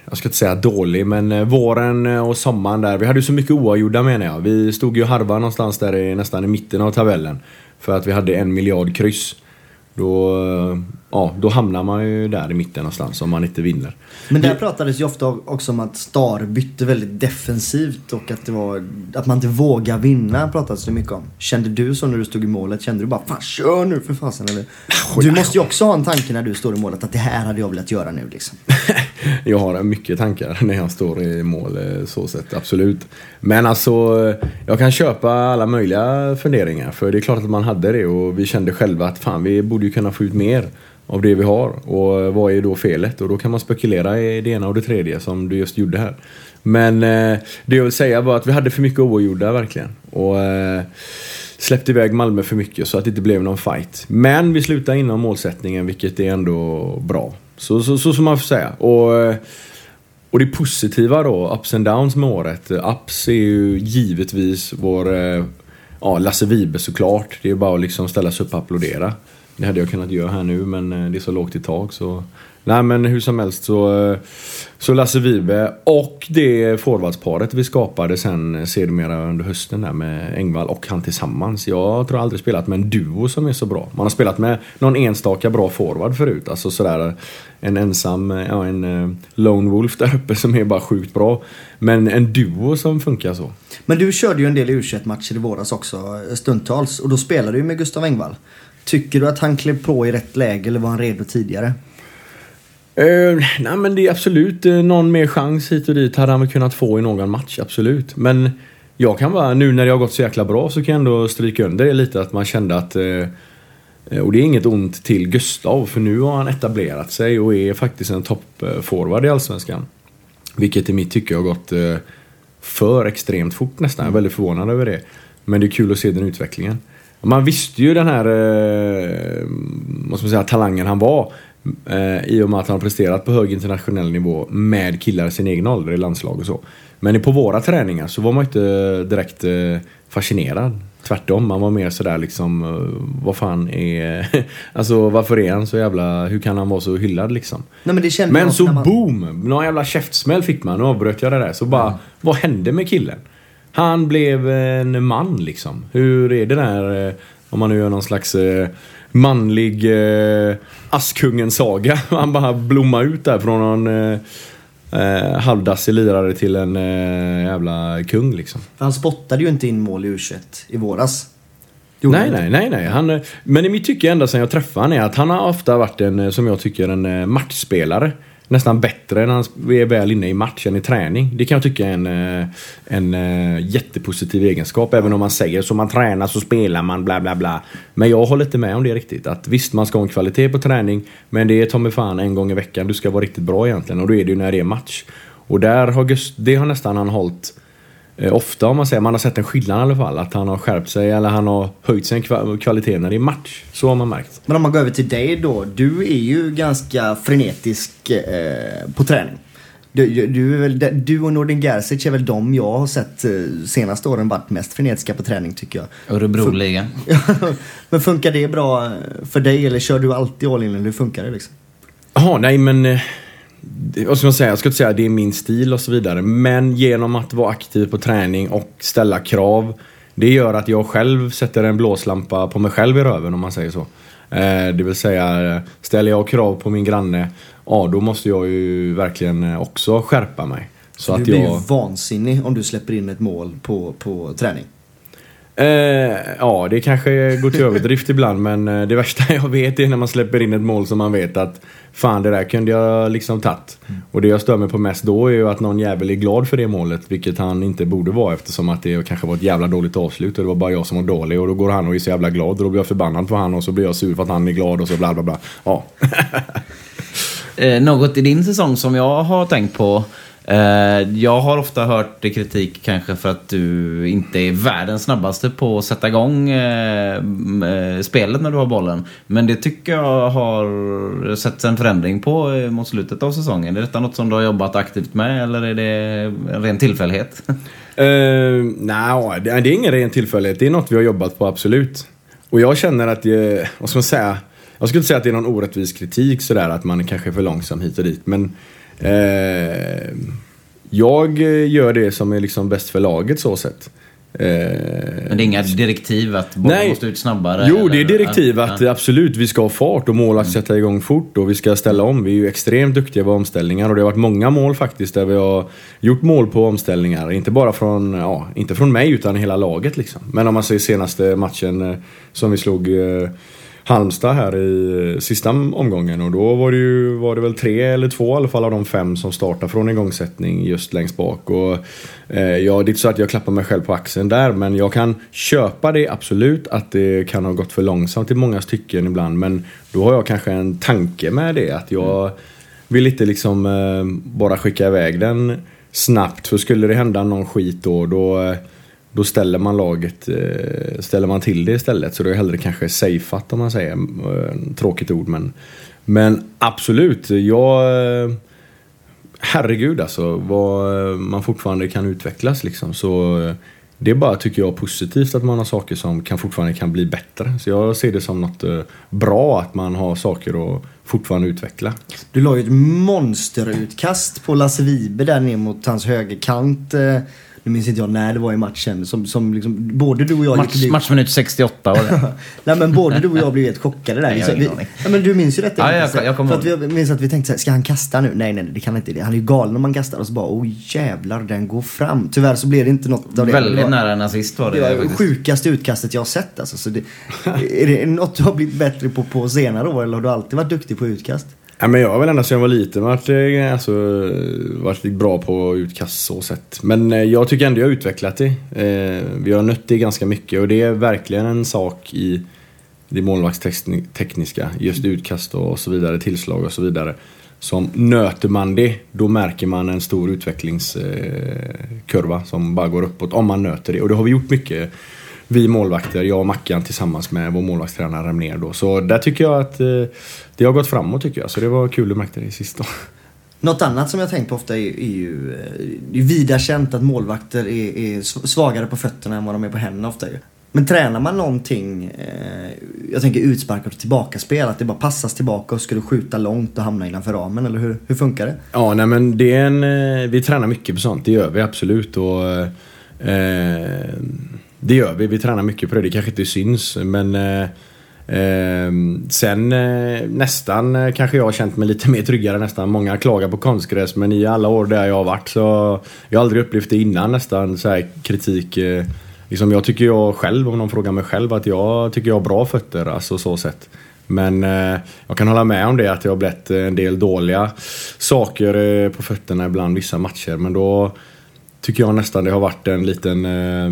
jag ska inte säga dålig, men våren och sommaren där. Vi hade ju så mycket oavgjorda menar jag. Vi stod ju och harvade någonstans där i, nästan i mitten av tabellen. För att vi hade en miljard kryss. Då, ja, då hamnar man ju där i mitten någonstans om man inte vinner. Men där pratades ju ofta också om att Star bytte väldigt defensivt och att det var att man inte vågar vinna pratades det mycket om. Kände du så när du stod i målet? Kände du bara fan kör nu för fasen eller? Du måste ju också ha en tanke när du står i målet att det här hade jag velat göra nu liksom. [laughs] Jag har mycket tankar när jag står i mål eh, så sett, absolut. Men alltså, eh, jag kan köpa alla möjliga funderingar. För det är klart att man hade det och vi kände själva att fan, vi borde ju kunna få ut mer av det vi har. Och eh, vad är då felet? Och då kan man spekulera i det ena och det tredje som du just gjorde här. Men eh, det jag vill säga var att vi hade för mycket oavgjorda verkligen. Och eh, släppte iväg Malmö för mycket så att det inte blev någon fight. Men vi slutade inom målsättningen vilket är ändå bra. Så, så, så som man får säga. Och, eh, och det positiva då, ups and downs med året. Ups är ju givetvis vår eh, ja, Lasse Vibe såklart. Det är bara att liksom ställa sig upp och applådera. Det hade jag kunnat göra här nu men eh, det är så lågt i tak så... Nej men hur som helst så, eh, så Lasse Vive och det forwardsparet vi skapade sen sedermera under hösten där med Engvall och han tillsammans. Jag tror jag aldrig spelat med en duo som är så bra. Man har spelat med någon enstaka bra forward förut. Alltså sådär eh, en ensam, ja en lone wolf där uppe som är bara sjukt bra. Men en duo som funkar så. Men du körde ju en del u matcher i våras också stundtals och då spelade du ju med Gustav Engvall. Tycker du att han klev på i rätt läge eller var han redo tidigare? Uh, nej men det är absolut uh, någon mer chans hit och dit hade han väl kunnat få i någon match, absolut. Men jag kan vara, nu när det har gått så jäkla bra så kan jag ändå stryka under det lite att man kände att uh, och det är inget ont till Gustav för nu har han etablerat sig och är faktiskt en toppforward i Allsvenskan. Vilket i mitt tycke har gått för extremt fort nästan. Jag är väldigt förvånad över det. Men det är kul att se den utvecklingen. Man visste ju den här eh, vad ska man säga, talangen han var. Eh, I och med att han presterat på hög internationell nivå med killar i sin egen ålder i landslag och så. Men på våra träningar så var man inte direkt eh, fascinerad. Tvärtom, man var mer sådär liksom, eh, vad fan är... [laughs] alltså varför är han så jävla... Hur kan han vara så hyllad liksom? Nej, men Men så man- boom! Någon jävla käftsmäll fick man. Nu avbröt jag det där. Så bara, vad hände med killen? Han blev en man liksom. Hur är det där, eh, om man nu gör någon slags eh, manlig eh, Askungen-saga. [laughs] Han bara blommar ut där från någon eh, halvdassig lirare till en eh, jävla kung liksom. Han spottade ju inte in mål i u i våras. Nej, nej, nej, nej. Han, men i mitt tycke ända sedan jag träffade han är att han har ofta varit en, som jag tycker, en matchspelare. Nästan bättre när han är väl inne i match än i träning. Det kan jag tycka är en, eh, en eh, jättepositiv egenskap. Även om man säger så man tränar så spelar man bla bla bla. Men jag håller inte med om det riktigt. Att visst, man ska ha en kvalitet på träning. Men det är ta mig fan en gång i veckan. Du ska vara riktigt bra egentligen. Och då är det ju när det är match. Och där har Gust, det har nästan han hållit Ofta om man säger, man har sett en skillnad i alla fall. Att han har skärpt sig eller han har höjt sin kva- kvalitet när det är match. Så har man märkt. Men om man går över till dig då. Du är ju ganska frenetisk eh, på träning. Du, du, är väl, du och Nordin Gerzic är väl de jag har sett eh, senaste åren varit mest frenetiska på träning tycker jag. Örebroligan. [laughs] Men funkar det bra för dig eller kör du alltid all in eller hur funkar det liksom? Jaha, nej men... vad ska man säga? Jag ska inte säga att det är min stil och så vidare. Men genom att vara aktiv på träning och ställa krav. Det gör att jag själv sätter en blåslampa på mig själv i röven om man säger så. Eh, det vill säga, ställer jag krav på min granne, ja då måste jag ju verkligen eh, också skärpa mig. Så du att blir jag... ju vansinnig om du släpper in ett mål på, på träning. Eh, ja, det kanske går till överdrift ibland men eh, det värsta [laughs] jag vet är när man släpper in ett mål som man vet att fan det där kunde jag liksom tagit. Och det jag stör mig på mest då är ju att någon jävel är glad för det målet vilket han inte borde vara eftersom att det kanske var ett jävla dåligt avslut och det var bara jag som var dålig och då går han och är så jävla glad och då blir jag förbannad på han och så blir jag sur för att han är glad och så bla bla bla. Ja. [laughs] Eh, något i din säsong som jag har tänkt på. Eh, jag har ofta hört kritik kanske för att du inte är världens snabbaste på att sätta igång eh, eh, spelet när du har bollen. Men det tycker jag har sett en förändring på mot slutet av säsongen. Är detta något som du har jobbat aktivt med eller är det en ren tillfällighet? Uh, [laughs] Nej, det, det är ingen ren tillfällighet. Det är något vi har jobbat på, absolut. Och jag känner att, det, vad ska man säga? Jag skulle inte säga att det är någon orättvis kritik sådär, att man kanske är för långsam hit och dit. Men eh, jag gör det som är liksom bäst för laget så sett. Eh, Men det är inga direktiv att bollen måste ut snabbare? Jo, det är eller? direktiv att ja. absolut vi ska ha fart och målvakt sätta igång fort och vi ska ställa om. Vi är ju extremt duktiga på omställningar och det har varit många mål faktiskt där vi har gjort mål på omställningar. Inte bara från, ja, inte från mig utan hela laget liksom. Men om man säger senaste matchen eh, som vi slog eh, Halmstad här i sista omgången och då var det ju var det väl tre eller två i alla fall av de fem som startar från igångsättning just längst bak. Och, eh, ja, det är inte så att jag klappar mig själv på axeln där men jag kan köpa det absolut att det kan ha gått för långsamt i många stycken ibland men då har jag kanske en tanke med det att jag vill inte liksom eh, bara skicka iväg den snabbt för skulle det hända någon skit då då eh, då ställer man laget, eh, ställer man till det istället. Så då är det hellre kanske safeat om man säger. Eh, tråkigt ord men. Men absolut, jag... Eh, herregud alltså, vad man fortfarande kan utvecklas liksom. Så det är bara, tycker jag, positivt att man har saker som kan fortfarande kan bli bättre. Så jag ser det som något bra att man har saker att fortfarande utveckla. Du la ju ett monsterutkast på Lasse Vibe där ner mot hans högerkant. Nu minns inte jag när det var i matchen. Som, som liksom, både du och jag Match, gick- matchminut 68 var det. [laughs] Nej men både du och jag blev helt chockade där. Nej, jag har vi, ja, men du minns ju detta. Ja, jag- jag För att vi minns att vi tänkte så här, ska han kasta nu? Nej, nej, det kan han inte. Han är ju galen om man kastar. Och så bara, oh jävlar, den går fram. Tyvärr så blev det inte något av det. Väldigt Det var- nära en assist var det, Det var sjukaste utkastet jag har sett alltså. Så det, [laughs] är det något du har blivit bättre på på senare år eller har du alltid varit duktig på utkast? Ja, men jag har väl ända sedan jag var liten varit, eh, alltså, varit bra på utkast så sätt. Men eh, jag tycker ändå jag har utvecklat det. Eh, vi har nött det ganska mycket och det är verkligen en sak i det målvaktstekniska. Just utkast och så vidare, tillslag och så vidare. Som nöter man det, då märker man en stor utvecklingskurva som bara går uppåt. Om man nöter det. Och det har vi gjort mycket. Vi målvakter, jag och Mackan tillsammans med vår målvaktstränare Remnér då. Så där tycker jag att eh, det har gått framåt tycker jag. Så det var kul att märka det sist då. Något annat som jag tänkt på ofta är, är ju eh, det är vida känt att målvakter är, är sv- svagare på fötterna än vad de är på händerna ofta ju. Men tränar man någonting, eh, jag tänker utsparkat och tillbakaspel, att det bara passas tillbaka och ska du skjuta långt och hamna innanför ramen eller hur, hur funkar det? Ja, nej men det är en, eh, vi tränar mycket på sånt. Det gör vi absolut. Och, eh, det gör vi. Vi tränar mycket på det. Det kanske inte syns. Men eh, ehm, sen eh, nästan eh, kanske jag har känt mig lite [laughs] mer tryggare nästan. Många klagar på konstgräs. Men i alla år där jag har varit så jag har aldrig upplevt det innan nästan. Så här kritik. Eh, liksom jag tycker jag själv, om någon frågar mig själv, att jag tycker jag har bra fötter. Alltså så sett. Men eh, jag kan hålla med om det att det har blivit eh, en del dåliga saker eh, på fötterna ibland vissa matcher. Men då tycker jag nästan det har varit en liten eh,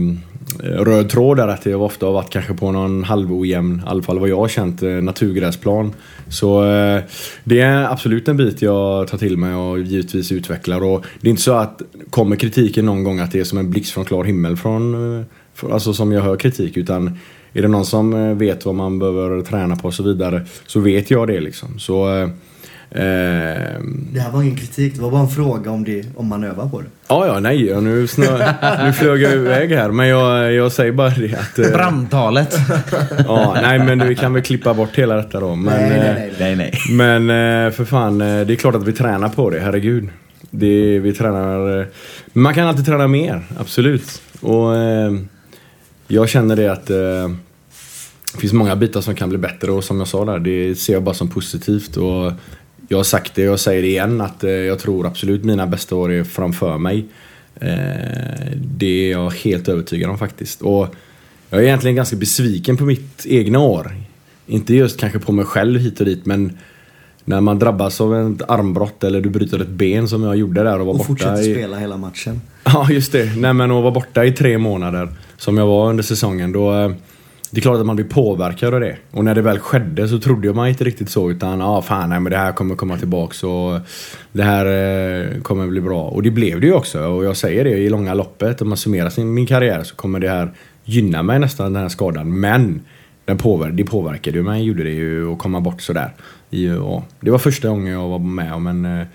Eh, röd tråd där. Att jag ofta har varit kanske på någon halvojämn, i alla fall vad jag har känt, eh, naturgräsplan. Så eh, det är absolut en bit jag tar till mig och givetvis utvecklar. Och det är inte så att kommer kritiken någon gång att det är som en blixt från klar himmel från, eh, för- alltså som jag hör kritik. Utan är det någon som vet vad man behöver träna på och så vidare så vet jag det liksom. Så eh, det här var ingen kritik, det var bara en fråga om, det, om man övar på det. Ja, ja, nej, nu, snö, nu flög jag iväg här. Men jag, jag säger bara det att... eh, Brandtalet. [laughs] Ja, nej, men vi kan väl klippa bort hela detta då. Men, nej, nej, eh, nej. nej. Men eh, för fan, det är klart att vi tränar på det, herregud. Det, vi tränar... Men man kan alltid träna mer, absolut. Och eh, jag känner det att eh, det finns många bitar som kan bli bättre och som jag sa där, det ser jag bara som positivt. Och jag har sagt det, jag säger det igen, att eh, jag tror absolut mina bästa år är framför mig. Eh, det är jag helt övertygad om faktiskt. Och jag är egentligen ganska besviken på mitt egna år. Inte just kanske på mig själv hit och dit, men när man drabbas av ett armbrott eller du bryter ett ben som jag gjorde där och var Och borta fortsätter i... spela hela matchen. [laughs] Ja, just det. Nej, men att vara borta i tre månader, som jag var under säsongen, då... Det är klart att man blir påverkad av det. Och när det väl skedde så trodde jag man inte riktigt så, utan ja, ah, fan, nej, men det här kommer komma tillbaks och det här eh, kommer bli bra. Och det blev det ju också. Och jag säger det i långa loppet, om man summerar sin, min karriär så kommer det här gynna mig nästan, den här skadan. Men den påver det påverkade ju mig, gjorde det ju, att komma bort sådär. Ja, det var första gången jag var med om en eh,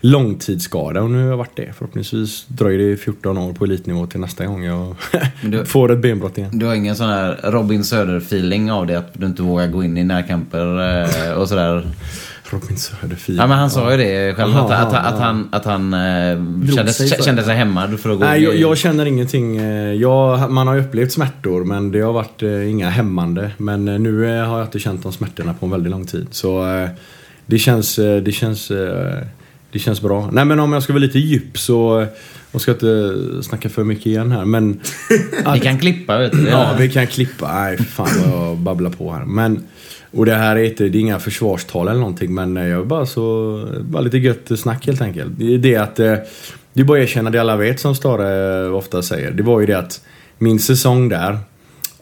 långtidsskada och nu har jag varit det. Förhoppningsvis dröjer det 14 år på elitnivå till nästa gång jag du- [laughs] får ett benbrott igen. Du har ingen sån här Robin Söder-feeling av det? Att du inte vågar gå in i närkamper eh, och sådär? Robin Söderfil. Ja men han sa ju det själv. Jaha, att, att, ja, att, han, att han eh, kände, sig kände sig hämmad för att gå Nej, jag, jag känner ingenting. eh, Jag, man har ju upplevt smärtor men det har varit eh, inga hämmande. Men eh, nu eh, har jag inte känt de smärtorna på en väldigt lång tid. Så det känns, det känns, det känns bra. Nej men om jag ska vara lite djup så, jag ska inte snacka för mycket igen här men [laughs] Vi kan klippa vet du. Ja, vi kan klippa. Nej, fan vad jag babblar på här. Men, och det här är inte, det är inga försvarstal eller någonting, men eh, jag är bara så, bara lite gött snack helt enkelt. Det är att, eh, det är bara att erkänna det alla vet som Stare eh, ofta säger. Det var ju det att min säsong där,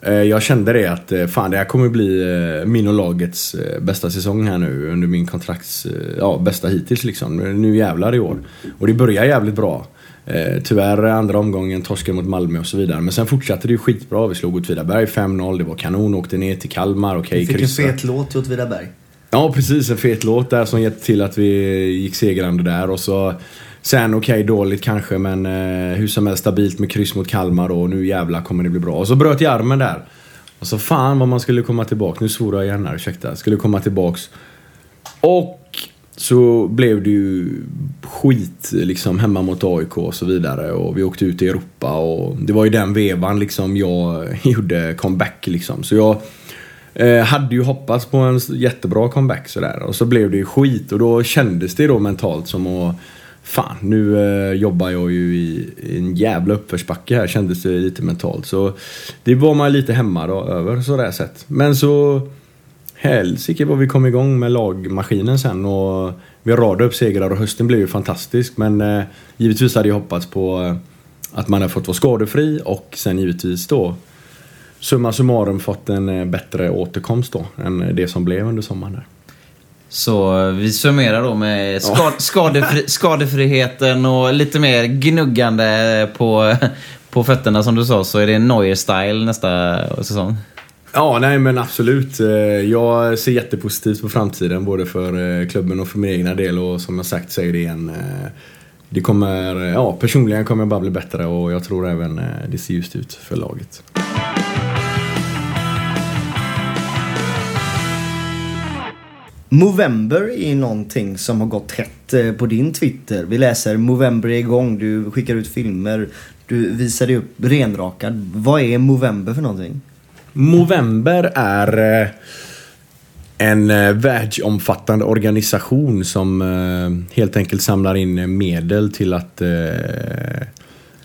jag kände det att fan det här kommer bli min och lagets bästa säsong här nu under min kontrakts, ja bästa hittills liksom. Nu jävlar i år. Och det börjar jävligt bra. Eh, tyvärr andra omgången torskade mot Malmö och så vidare. Men sen fortsatte det ju skitbra. Vi slog Åtvidaberg 5-0, det var kanon. Åkte ner till Kalmar, okej Vi fick en kryssa. fet låt till Åtvidaberg. Ja precis, en fet låt där som hjälpte till att vi gick segrande där. Och så Sen okej, dåligt kanske men eh, hur som helst stabilt med kryss mot Kalmar och nu jävlar kommer det bli bra. Och så bröt jag armen där. Och så fan vad man skulle komma tillbaks. Nu svor jag igen här, ursäkta. Skulle komma tillbaks. Och så blev det ju skit liksom hemma mot AIK och så vidare. Och vi åkte ut i Europa och det var ju den vevan liksom jag [laughs] gjorde comeback liksom. Så jag eh, hade ju hoppats på en jättebra comeback sådär. Och så blev det ju skit och då kändes det då mentalt som att Fan, nu eh, jobbar jag ju i, i en jävla uppförsbacke här kändes det lite mentalt. Så det var man lite hemma då över sådär sett. Men så Helsike vad vi kom igång med lagmaskinen sen och vi radade upp segrar och hösten blev ju fantastisk. Men eh, givetvis hade jag hoppats på eh, att man hade fått vara skadefri och sen givetvis då summa summarum fått en eh, bättre återkomst då än det som blev under sommaren där. Så vi summerar då med skad, skadefri, [laughs] skadefriheten och lite mer gnuggande på, [laughs] på fötterna som du sa. Så är det Neuer-style nästa säsong. Ja, nej men absolut. Eh, jag ser jättepositivt på framtiden både för eh, klubben och för min egna del och som jag sagt säger det igen. Eh, det kommer, ja personligen kommer jag bara bli bättre och jag tror även det ser ljust ut för laget. Movember är någonting som har gått hett på din Twitter. Vi läser Movember är igång, du skickar ut filmer, du visar dig upp renrakad. Vad är Movember för någonting? Movember är eh, en eh, världsomfattande organisation som eh, helt enkelt samlar in medel till att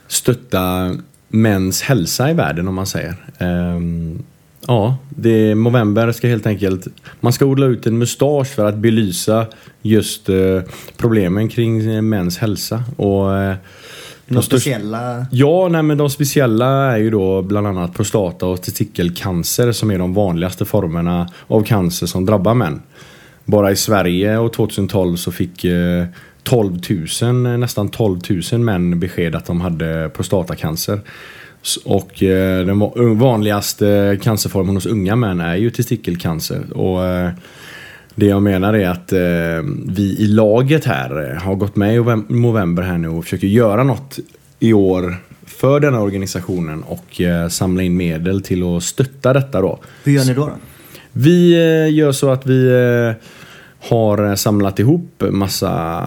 stötta mäns hälsa i världen om man säger. Ehm, ja, det, Movember ska helt enkelt... Man ska odla ut en mustasch för att belysa just problemen kring mäns hälsa. Och, några speciella... Ja, nej, men de speciella är ju då bland annat prostata och testikelcancer som är de vanligaste formerna av cancer som drabbar män. Bara i Sverige och 2012 så fick eh, 12 000, eh, nästan 12 000 män besked att de hade prostatacancer. Och eh, den va- vanligaste cancerformen hos unga män är ju testikelcancer. Och, eh, Det jag menar är att eh, vi i laget här eh, har gått med i novem- november här nu och försöker göra något i år för den här organisationen och eh, samla in medel till att stötta detta då. Hur gör ni då? då? Vi eh, gör så att vi eh, har samlat ihop massa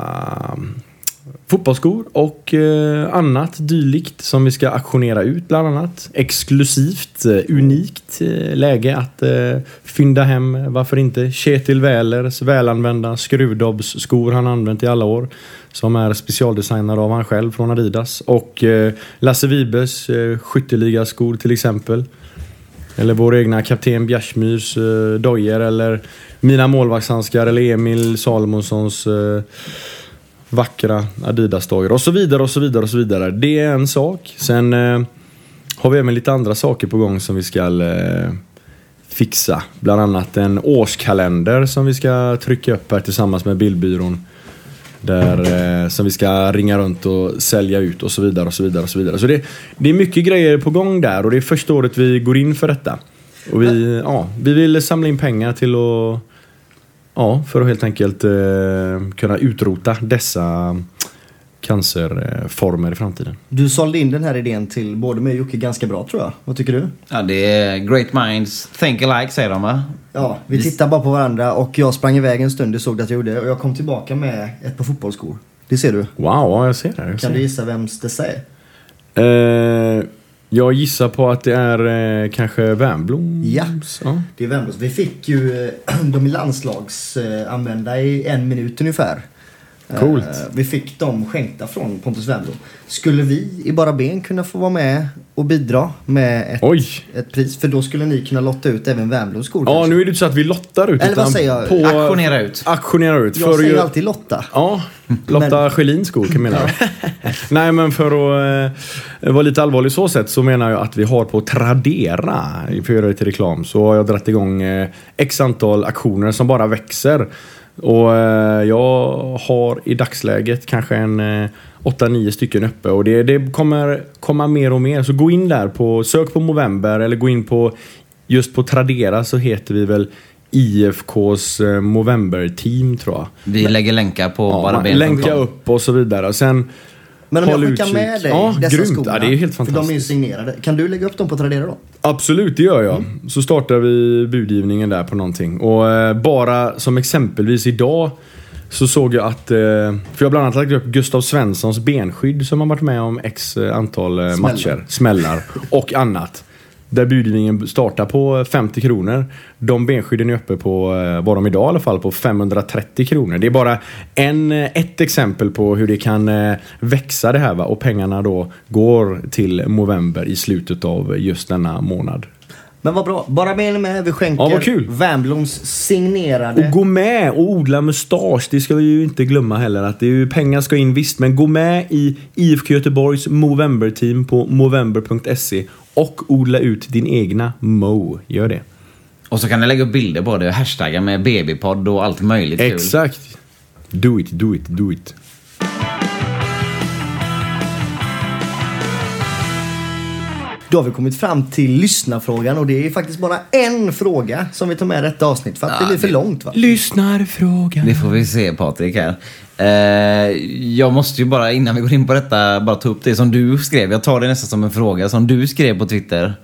fotbollsskor och eh, annat dylikt som vi ska auktionera ut bland annat. Exklusivt, eh, unikt eh, läge att eh, fynda hem, eh, varför inte, Kjetil Wählers välanvända skruvdobbsskor han använt i alla år. Som är specialdesignade av han själv från Adidas. Och eh, Lasse Wibes skytteligaskor till exempel. Eller vår egna kapten Bjärsmyrs eh, dojor eller mina målvaktshandskar eller Emil Salomonssons vackra Adidas-dojor och så vidare och så vidare och så vidare. Det är en sak. Sen eh, har vi även lite andra saker på gång som vi ska eh, fixa. Bland annat en årskalender som vi ska trycka upp här tillsammans med bildbyrån. Där, eh, som vi ska ringa runt och sälja ut och så vidare och så vidare. och Så vidare. Så det, det är mycket grejer på gång där och det är första året vi går in för detta. Och vi, ja, vi vill samla in pengar till att Ja, för att helt enkelt eh, kunna utrota dessa cancerformer i framtiden. Du sålde in den här idén till både mig och Jocke ganska bra tror jag. Vad tycker du? Ja, det är great minds think alike säger de va? Ja, vi tittade bara på varandra och jag sprang iväg en stund, du såg att jag gjorde. Och jag kom tillbaka med ett par fotbollsskor. Det ser du. Wow, ja, jag ser det. Jag, Kan ser. du gissa vems det säger? Eh, jag gissar på att det är eh, kanske Wernbloms. Ja. ja. Det är Wemblos. Vi fick ju eh, [clears throat] de är landslagsanvända i en minut ungefär. Coolt. Eh, Vi fick dem skänkta från Pontus Wernbloom. Skulle vi i Bara Ben kunna få vara med och bidra med ett, Oj! ett pris? För då skulle ni kunna lotta ut även Wernbloms skor Ja, kanske? nu är det inte så att vi lottar ut. Eller vad säger jag? På, Auktionera ut. Auktionera ut. Jag för säger ju- alltid lotta. Ja, Lotta Schelins skor kan jag mena. Nej men för att eh, vara lite allvarlig så sett så menar jag att vi har på Tradera, för att göra det till reklam, så har jag dragit igång eh, x antal aktioner som bara växer. Och eh, jag har i dagsläget kanske en eh, 8-9 stycken uppe och det, det kommer komma mer och mer. Så gå in där på, sök på Movember eller gå in på, just på Tradera så heter vi väl IFKs eh, Movember-team tror jag. Vi lägger länkar på Ja, bara länka upp och så vidare. Sen Men om håll jag skickar utkik. med dig ja, dessa grymt. skorna. Ja, det är helt För de är ju fantastiskt. signerade. Kan du lägga upp dem på Tradera då? Absolut, det gör jag. Så startar vi budgivningen där på någonting. Och eh, bara som exempelvis idag så såg jag att, eh, för jag har bland annat lagt upp Gustav Svenssons benskydd som har varit med om x eh, antal eh, Smällar. matcher, smällar och annat. Där budgivningen startar på eh, 50 kronor. De benskydden är uppe på, eh, var de idag i alla fall, på 530 kronor. Det är bara en, eh, ett exempel på hur det kan växa det här va? och pengarna då går till november i slutet av just denna månad. Men vad bra. Bara är med. Vi skänker Ja, vad kul. Wernbloms signerade. Och gå med och odla mustasch, det ska vi ju inte glömma heller. Att det är ju, pengar ska in visst, men gå med i IFK Göteborgs Movember-team på movember.se och odla ut din egna Mo. Gör det. Och så kan ni lägga upp bilder på det och hashtagga med BB-podd och allt möjligt kul. Exakt. Do it, do it, do it. Då har vi kommit fram till lyssnarfrågan och det är faktiskt bara en fråga som vi tar med i detta avsnitt för att det blir för långt va? Lyssnarfråga. Det får vi se Patrik här. Eh, jag måste ju bara innan vi går in på detta bara ta upp det som du skrev. Jag tar det nästan som en fråga som du skrev på Twitter.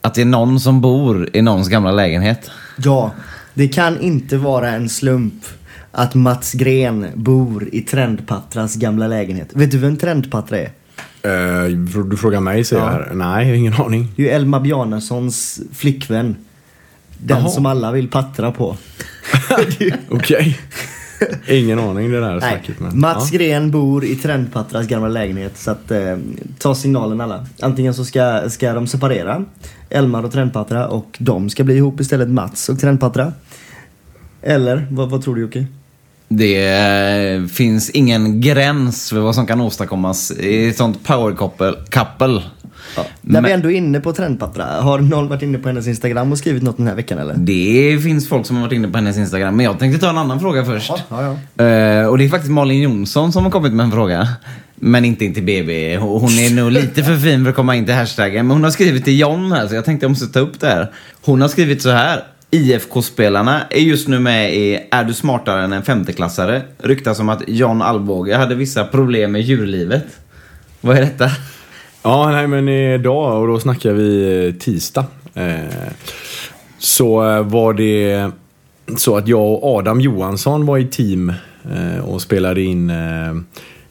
Att det är någon som bor i någons gamla lägenhet. Ja, det kan inte vara en slump att Mats Gren bor i Trendpatras gamla lägenhet. Vet du vem Trendpatra är? Eh, du frågar mig säger Ja. jag här. Nej, jag har ingen aning. Det är ju Elma Bjarnasons flickvän. Den Jaha. som alla vill pattra på. [laughs] Okej. ingen aning det där snacket. Men, Mats ja. Gren bor i Trendpatras gamla lägenhet. Så att, eh, ta signalen alla. Antingen så ska, ska de separera, Elmar och Trendpatra, och de ska bli ihop istället Mats och Trendpatra. Eller, vad, vad tror du Jocke? Det eh, finns ingen gräns för vad som kan åstadkommas i ett sånt power couple. couple. Ja. När vi ändå är inne på Trendpatra, har någon varit inne på hennes Instagram och skrivit något den här veckan eller? Det finns folk som har varit inne på hennes Instagram, men jag tänkte ta en annan fråga först. Ja, ja. Eh, och det är faktiskt Malin Jonsson som har kommit med en fråga. Men inte in till BB. Hon är nog lite för fin för att komma in till hashtaggen. Men hon har skrivit till John här, så jag tänkte jag måste ta upp det här. Hon har skrivit så här. IFK-spelarna är just nu med i Är du smartare än en femteklassare? Ryktas om att John Alvbåge hade vissa problem med djurlivet. Vad är detta? Ja, nej men idag, och då snackar vi eh, tisdag. Eh, så eh, var det så att jag och Adam Johansson var i team eh, och spelade in eh,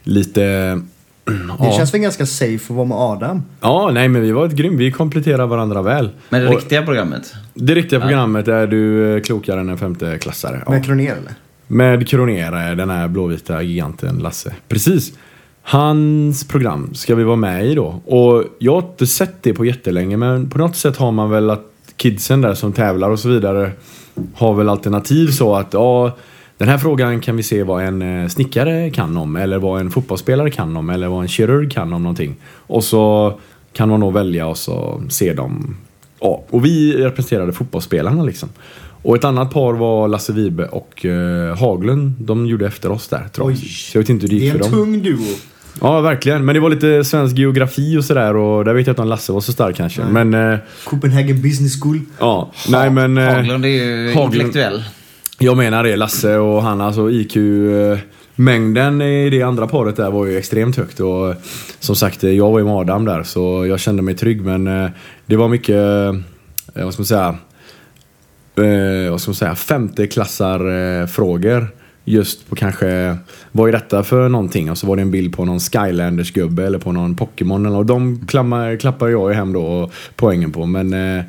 lite... [clears throat] Det känns väl ganska safe att vara med Adam. Ja, nej men vi var ett grym. Vi kompletterar varandra väl. Med det Och riktiga programmet? det riktiga programmet är du eh, klokare än en femteklassare. Ja. Med Kronér eller? Med Kronér, den här blåvita giganten Lasse. Precis. Hans program ska vi vara med i då. Och jag har inte sett det på jättelänge men på något sätt har man väl att kidsen där som tävlar och så vidare har väl alternativ så att ja, den här frågan kan vi se vad en eh, snickare kan om eller vad en fotbollsspelare kan om eller vad en kirurg kan om någonting. Och så kan man då välja och så se dem. Ja, och vi representerade fotbollsspelarna liksom. Och ett annat par var Lasse Vibe och eh, Haglund. De gjorde efter oss där tror jag. Oj. Så jag vet inte hur det Det gick är för en dem. tung duo. Ja, verkligen. Men det var lite svensk geografi och sådär och där vet jag inte om Lasse var så stark kanske. Men eh, Copenhagen Business School. ja, nej men... eh, Haglund är ju Haglund- intellektuell. Jag menar det, Lasse och han alltså IQ-mängden eh, i det andra paret där var ju extremt högt och eh, som sagt, eh, jag var ju med Adam där så jag kände mig trygg men det var mycket, vad ska man säga, vad ska man säga, femteklassarfrågor. eh, Just på kanske, vad är detta för någonting? Och så var det en bild på någon Skylanders gubbe eller på någon Pokémon eller och de klammar, klappar jag ju hem då poängen på. Men eh,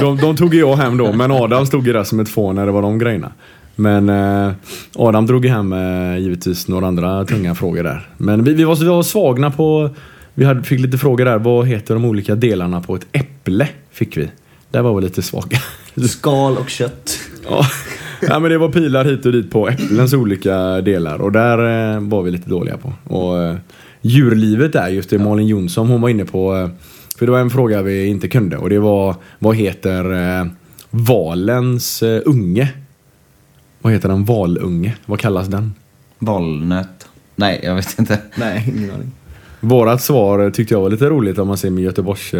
de, de tog jag hem då. Men Adam stod ju där som ett fån när det var de grejerna. Men eh, Adam drog ju hem eh, givetvis några andra tunga frågor där. Men vi, vi, var, vi var svagna på, vi hade, fick lite frågor där. Vad heter de olika delarna på ett äpple? Fick vi. Där var vi lite svaga. Skal och kött. Ja. Ja, men det var pilar hit och dit på äpplens olika delar och där eh, var vi lite dåliga på. Och eh, djurlivet är just det Malin Jonsson hon var inne på. Eh, för det var en fråga vi inte kunde och det var vad heter valens unge? Vad heter den? Valunge? Vad kallas den? Valnöt. Nej, jag vet inte. Nej, ingen aning. Vårat svar tyckte jag var lite roligt om man ser med Göteborgs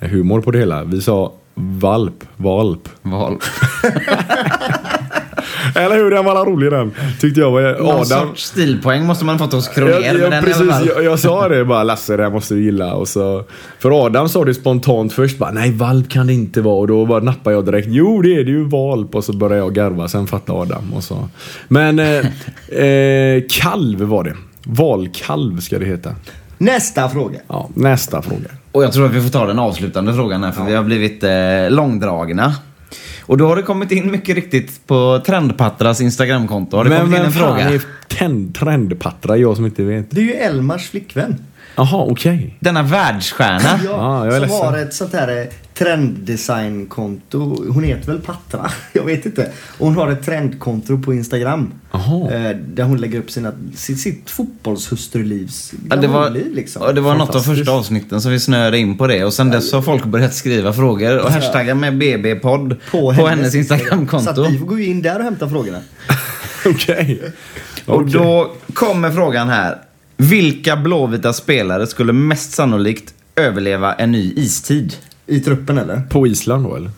humor på det hela. Vi sa valp, valp. Val. [laughs] Eller hur? Den var rolig den. Tyckte jag var Någon Adam. sorts stilpoäng måste man fått hos Kronér. Jag, jag, den precis, jag, jag sa det bara Lasse det här måste du gilla och så För Adam sa det spontant först bara nej valp kan det inte vara och då bara nappade jag direkt Jo det är det ju valp och så började jag garva sen fattade Adam och så Men eh, [laughs] eh, kalv var det Valkalv ska det heta Nästa fråga. Ja nästa fråga Och jag tror att vi får ta den avslutande frågan här för vi har blivit eh, långdragna. Och då har det kommit in mycket riktigt på Trendpattras Instagramkonto. Har det Men kommit in vem en fan fråga? är ten- trendpattra jag som inte vet Det är ju Elmars flickvän. Jaha okej Denna världsstjärna. [laughs] Ja, jag är som ledsen. har ett sånt här eh, trenddesignkonto. Hon heter väl Patra? [laughs] Jag vet inte. Och hon har ett trendkonto på Instagram. Jaha. Eh, där hon lägger upp sina, sitt, sitt fotbollshustrulivs Ja, det var, glamourliv, liksom. ja, det var något av första avsnitten som vi snöade in på det. Och sen dess har folk börjat skriva frågor och hashtagga med BB-podd på, hennes, Så Instagramkonto. att vi får gå in där och hämta frågorna. [laughs] Okej Och Okej. då kommer frågan här. Vilka blåvita spelare skulle mest sannolikt överleva en ny istid? I truppen eller? På Island då eller?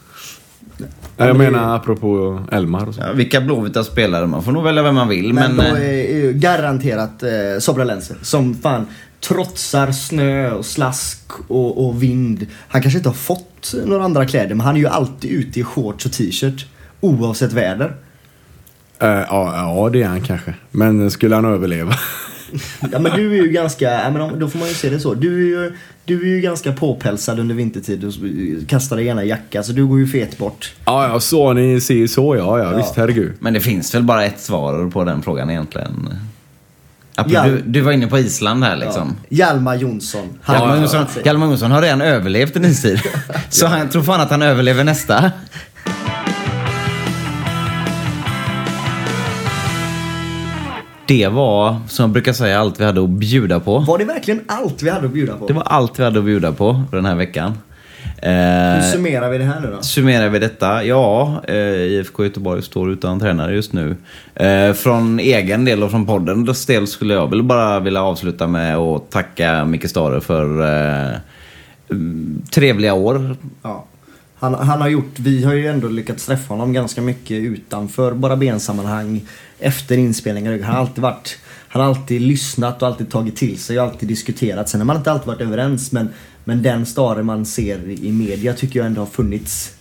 Jag menar apropå Elmar och så. Ja, vilka blåvita spelare? Man får nog välja vem man vill. Men, Men, då eh, är ju garanterat eh, Sobralense som fan trotsar snö och slask och, och vind. Han kanske inte har fått några andra kläder men han är ju alltid ute i shorts och t-shirt oavsett väder. Eh, ja, ja, det är han kanske. Men skulle han överleva? [laughs] [laughs] Ja men du är ju ganska, ja, men då får man ju se det så. Du är ju, du är ju ganska påpälsad under vintertid och kastar dig gärna i jacka så du går ju fet bort. ja, ja, så ni ser så ja, ja, visst, herregud. men det finns väl bara ett svar på den frågan egentligen. Ja. du, du var inne på Island här liksom. Hjalmar Jonsson. Hjalmar har Jonsson. Hjalmar Jonsson har redan överlevt en istid. [laughs] Så han tror fan att han överlever nästa. Det var, som jag brukar säga, allt vi hade att bjuda på. Var det verkligen allt vi hade att bjuda på? Det var allt vi hade att bjuda på den här veckan. Hur Eh, summerar vi det här nu då? Summerar vi detta? Ja, eh, IFK Göteborg står utan tränare just nu. Eh, från egen del och från poddens del skulle jag väl bara vilja avsluta med att tacka Micke Stare för eh, trevliga år. Ja. Han, han har gjort, vi har ju ändå lyckats träffa honom ganska mycket utanför bara bensammanhang efter inspelningar. Han har alltid varit han har alltid lyssnat och alltid tagit till sig och alltid diskuterat. Sen har man inte alltid varit överens men, men den Stare man ser i media tycker jag ändå har funnits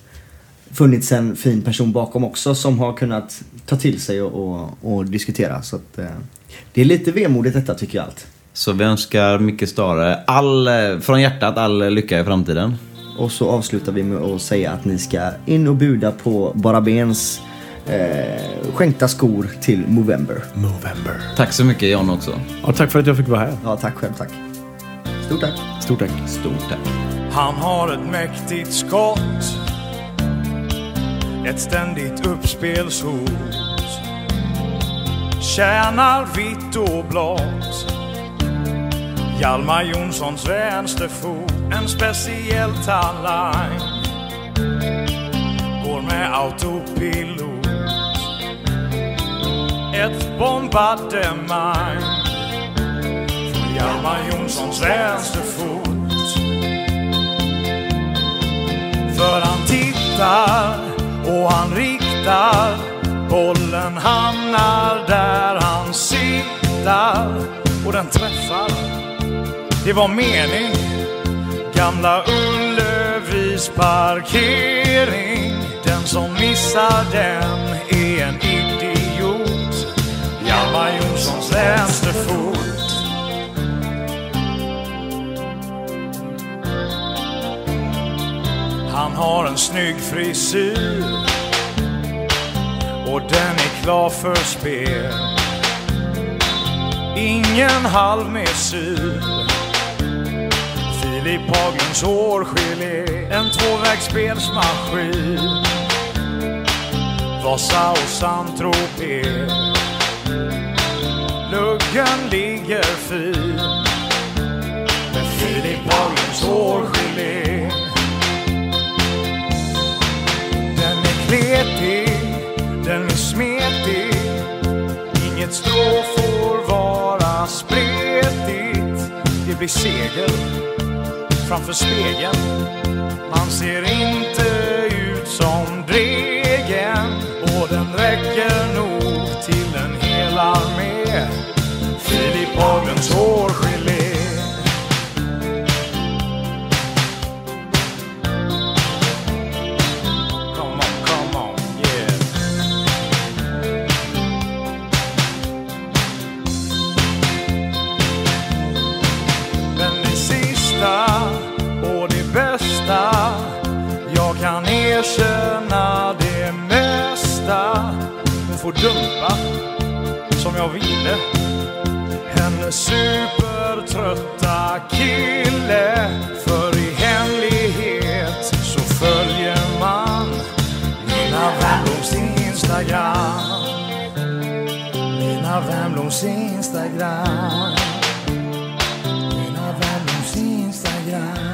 funnits en fin person bakom också som har kunnat ta till sig och, och, och diskutera. Så att, eh, det är lite vemodigt detta tycker jag allt. Så vi önskar Micke Stare all, eh, från hjärtat all lycka i framtiden. Och så avslutar vi med att säga att ni ska in och buda på Bara Bens eh, skänkta skor till Movember. Movember. Tack så mycket John också. Ja, tack för att jag fick vara här. Ja, tack själv, tack. Stort tack. Stort tack. Stort tack. Han har ett mäktigt skott Ett ständigt uppspelshot Tjänar vitt och blått Hjalmar Jonssons vänsterfot en speciell talang. Går med autopilot. Ett bombardemang. Från Hjalmar Jonssons vänsterfot För han tittar och han riktar. Bollen hamnar där han siktar Och den träffar. Det var mening Gamla Ullevis parkering Den som missar den är en idiot Hjalmar Jonssons vänsterfot Han har en snygg frisyr och den är klar för spel. Ingen halvmesyr. Filip Haglunds hårgelé, en tvåvägsspelsmaskin. Vasa och Saint-Tropez. Luggen ligger fin med Filip Haglunds hårgelé. Den är kletig, den är smetig Inget strå får vara spretigt Det blir segel framför spegeln. Man ser inte ut som Dregen Och den räcker nog till en hel armé. Filip Haglunds hårgelé. jag ville. En supertrötta kille. För i hemlighet så följer man mina Wernbloms Instagram. Mina Wernbloms Instagram. Mina Wernbloms Instagram.